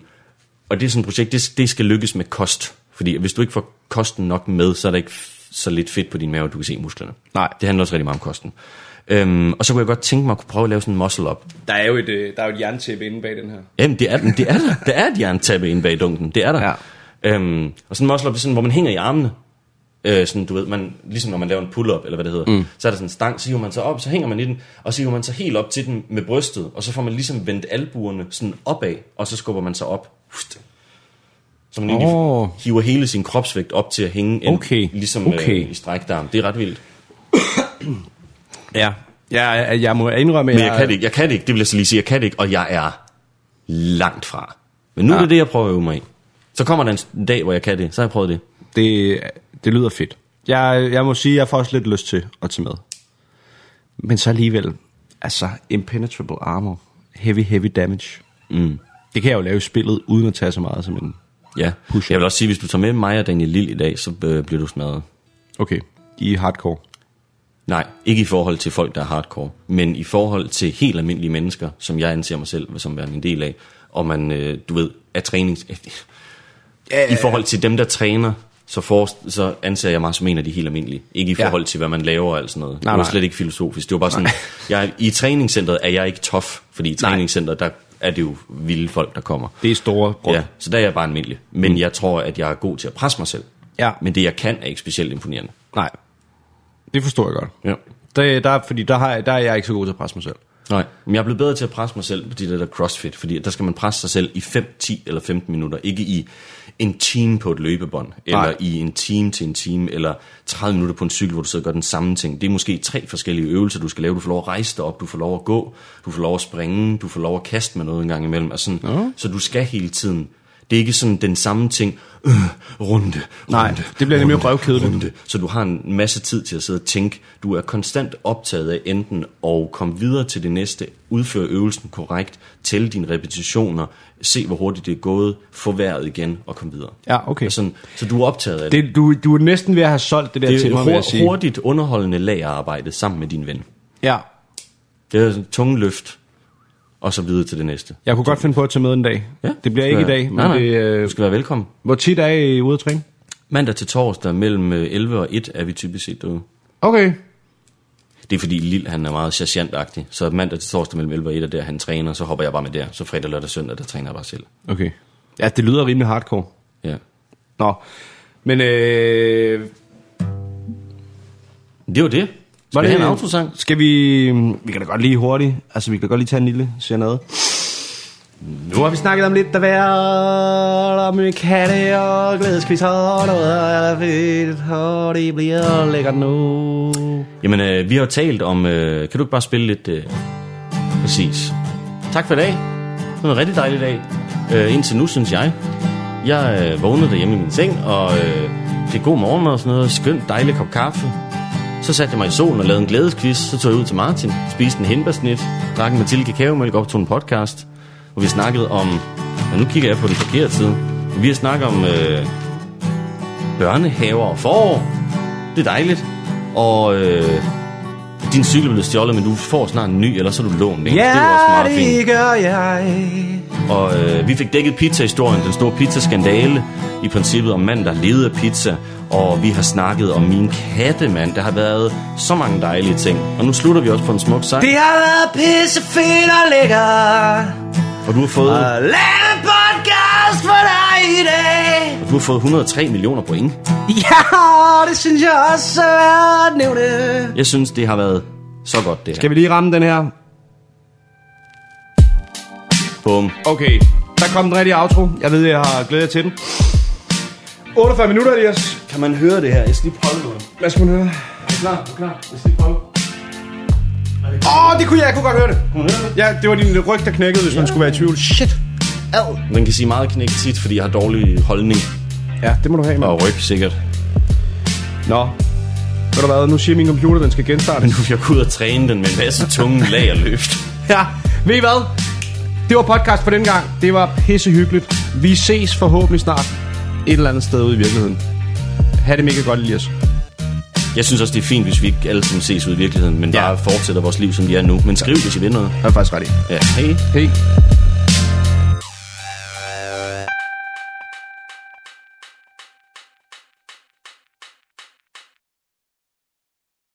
S1: og det er sådan et projekt, det, det skal lykkes med kost. Fordi hvis du ikke får kosten nok med, så er der ikke så lidt fedt på din mave, at du kan se musklerne.
S2: Nej.
S1: Det handler også rigtig meget om kosten. Øhm, og så kunne jeg godt tænke mig at kunne prøve at lave sådan en muscle-up.
S2: Der er jo et, øh, der er jo et jerntæppe inde bag den her.
S1: Jamen, det er, det er der. Der er et jerntabbe inde bag dunken. Det er der.
S2: Ja.
S1: Øhm, og sådan en muscle-up, det er sådan, hvor man hænger i armene. Øh, sådan, du ved, man, ligesom når man laver en pull-up, eller hvad det hedder. Mm. Så er der sådan en stang, så hiver man sig op, så hænger man i den, og så hiver man sig helt op til den med brystet, og så får man ligesom vendt albuerne sådan opad, og så skubber man sig op. Så man egentlig
S2: Åh.
S1: hiver hele sin kropsvægt op til at hænge ind,
S2: Okay.
S1: ligesom
S2: Okay.
S1: Øh, i strækdarm. Det er ret vildt.
S2: Ja. Jeg, jeg må indrømme,
S1: Men jeg kan det ikke. Jeg kan det ikke. Det vil jeg så lige sige. Jeg kan det ikke, og jeg er langt fra. Men nu ja. er det det, jeg prøver at øve mig i. Så kommer der en dag, hvor jeg kan det. Så har jeg prøvet det.
S2: Det, det lyder fedt. Jeg, jeg må sige, jeg får også lidt lyst til at tage med. Men så alligevel, altså impenetrable armor, heavy, heavy damage.
S1: Mm.
S2: Det kan jeg jo lave i spillet, uden at tage så meget som en...
S1: Ja.
S2: Push-up.
S1: Jeg vil også sige, hvis du tager med mig og Daniel Lille i dag, så øh, bliver du smadret.
S2: Okay, I hardcore.
S1: Nej, ikke i forhold til folk, der er hardcore, men i forhold til helt almindelige mennesker, som jeg anser mig selv som værende en del af, og man, øh, du ved, er trænings... I forhold til dem, der træner, så, for, så anser jeg mig som en af de helt almindelige. Ikke i
S2: Ja.
S1: forhold til, hvad man laver og alt sådan noget.
S2: Nej,
S1: det var slet ikke filosofisk. Det var bare sådan, jeg, i træningscenteret er jeg ikke tough, fordi i træningscenteret, der er det jo vilde folk, der kommer.
S2: Det er store grund.
S1: Ja, så der er jeg bare almindelig. Men mm. jeg tror, at jeg er god til at presse mig selv.
S2: Ja.
S1: Men det, jeg kan, er ikke specielt imponerende.
S2: Nej, det forstår jeg godt.
S1: Ja.
S2: Der, der, fordi der, har, der er jeg ikke så god til at presse mig selv.
S1: Nej, men jeg er blevet bedre til at presse mig selv på de der, der crossfit, fordi der skal man presse sig selv i 5, 10 eller 15 minutter, ikke i en time på et løbebånd, eller
S2: Nej.
S1: i en time til en time, eller 30 minutter på en cykel, hvor du sidder og gør den samme ting. Det er måske tre forskellige øvelser, du skal lave. Du får lov at rejse dig op, du får lov at gå, du får lov at springe, du får lov at kaste med noget en gang imellem. Altså sådan,
S2: Ja.
S1: Så du skal hele tiden. Det er ikke sådan den samme ting, øh, runde, runde,
S2: Nej, det bliver nemlig røvkedeligt.
S1: runde. Så du har en masse tid til at sidde og tænke. Du er konstant optaget af enten at komme videre til det næste, udføre øvelsen korrekt, tælle dine repetitioner, se hvor hurtigt det er gået, få vejret igen og komme videre.
S2: Ja, okay.
S1: Og sådan, så du er optaget af det.
S2: det du, du er næsten ved at have solgt det der
S1: Det
S2: til mig, vil jeg sige.
S1: hurtigt underholdende lagerarbejde sammen med din ven.
S2: Ja,
S1: Det er tunge løft, og så videre til det næste.
S2: jeg kunne godt finde på at tage med en dag.
S1: Ja,
S2: det bliver ikke i
S1: jeg-
S2: dag, men
S1: nej, nej.
S2: det... Øh,
S1: Du skal være velkommen.
S2: hvor tit er I ude at træne?
S1: Mandag til torsdag mellem øh, 11 og 1 er vi typisk set derude.
S2: Okay.
S1: Det er fordi Lille han er meget sergeantagtig, så mandag til torsdag mellem 11 og 1 er der, han træner, så hopper jeg bare med der. Så fredag, lørdag, søndag, der træner jeg bare selv.
S2: Okay. Ja, det lyder rimelig hardcore.
S1: Ja.
S2: Nå, men øh,
S1: Det var det. Skal vi have en autosang?
S2: Skal vi... Vi kan da godt lige hurtigt. Altså, vi kan da godt lige tage en lille serenade. Nu har vi snakket om lidt af hvert, om katte og glædeskvids og noget er fedt, og det bliver lækkert nu.
S1: Jamen, øh, vi har jo talt om... Øh, kan du ikke bare spille lidt... Øh, præcis. Tak for i dag. Det var en rigtig dejlig dag. Øh, indtil nu, synes jeg. Jeg øh, vågnede derhjemme i min seng, og øh, fik god morgenmad og sådan noget. Skønt, dejlig kop kaffe. Så satte jeg mig i solen og lavede en glædeskvist. Så tog jeg ud til Martin, spiste en hindbærsnit, drak en Mathilde kakaomælk op tog en podcast, hvor vi snakkede om... Og nu kigger jeg på den forkerte side. Vi har snakket om øh, børnehaver og forår. Det er dejligt. Og øh, din cykel blev stjålet, men du får snart en ny, eller så er du lånt en. det er også meget fint.
S2: det gør jeg.
S1: Og øh, vi fik dækket pizza-historien, den store pizzaskandale, i princippet om manden, der levede af pizza. Og vi har snakket om min katte, mand. Der har været så mange dejlige ting. Og nu slutter vi også på en smuk sang.
S2: Det har været pisse fedt og lækkert.
S1: Og du har fået,
S2: Og lave en podcast for dig i dag.
S1: du har fået 103 millioner point.
S2: Ja, det synes jeg også er at nævne.
S1: Jeg synes, det har været så godt, det her.
S2: Skal vi lige ramme den her?
S1: Bum.
S2: Okay, der kom den rigtige outro. Jeg ved, jeg har glædet jer til den. 48 minutter, Elias.
S1: Kan man høre det her? Jeg skal lige prøve noget.
S2: Hvad skal man høre?
S1: Er du klar? Er du klar? Jeg skal lige prøve.
S2: Åh, oh, det kunne jeg, jeg kunne godt høre det. Ja, det var din ryg, der knækkede, hvis man skulle være i tvivl. Shit. Ad.
S1: Man kan sige meget knæk tit, fordi jeg har dårlig holdning.
S2: Ja, det må du have, mand.
S1: Og ryg sikkert.
S2: Nå. Ved du hvad, nu siger min computer, den skal genstarte.
S1: Men nu vil jeg gå ud og træne den med en masse tunge lagerløft.
S2: Ja, ved I hvad? Det var podcast for den gang. Det var pissehyggeligt. Vi ses forhåbentlig snart et eller andet sted ude i virkeligheden. Ha' det mega godt, Elias.
S1: Jeg synes også, det er fint, hvis vi ikke alle sammen ses ud i virkeligheden, men
S2: Ja.
S1: bare fortsætter vores liv, som de er nu. Men skriv, hvis I vil noget.
S2: Jeg er faktisk ret i.
S1: Ja, hej.
S2: Hej.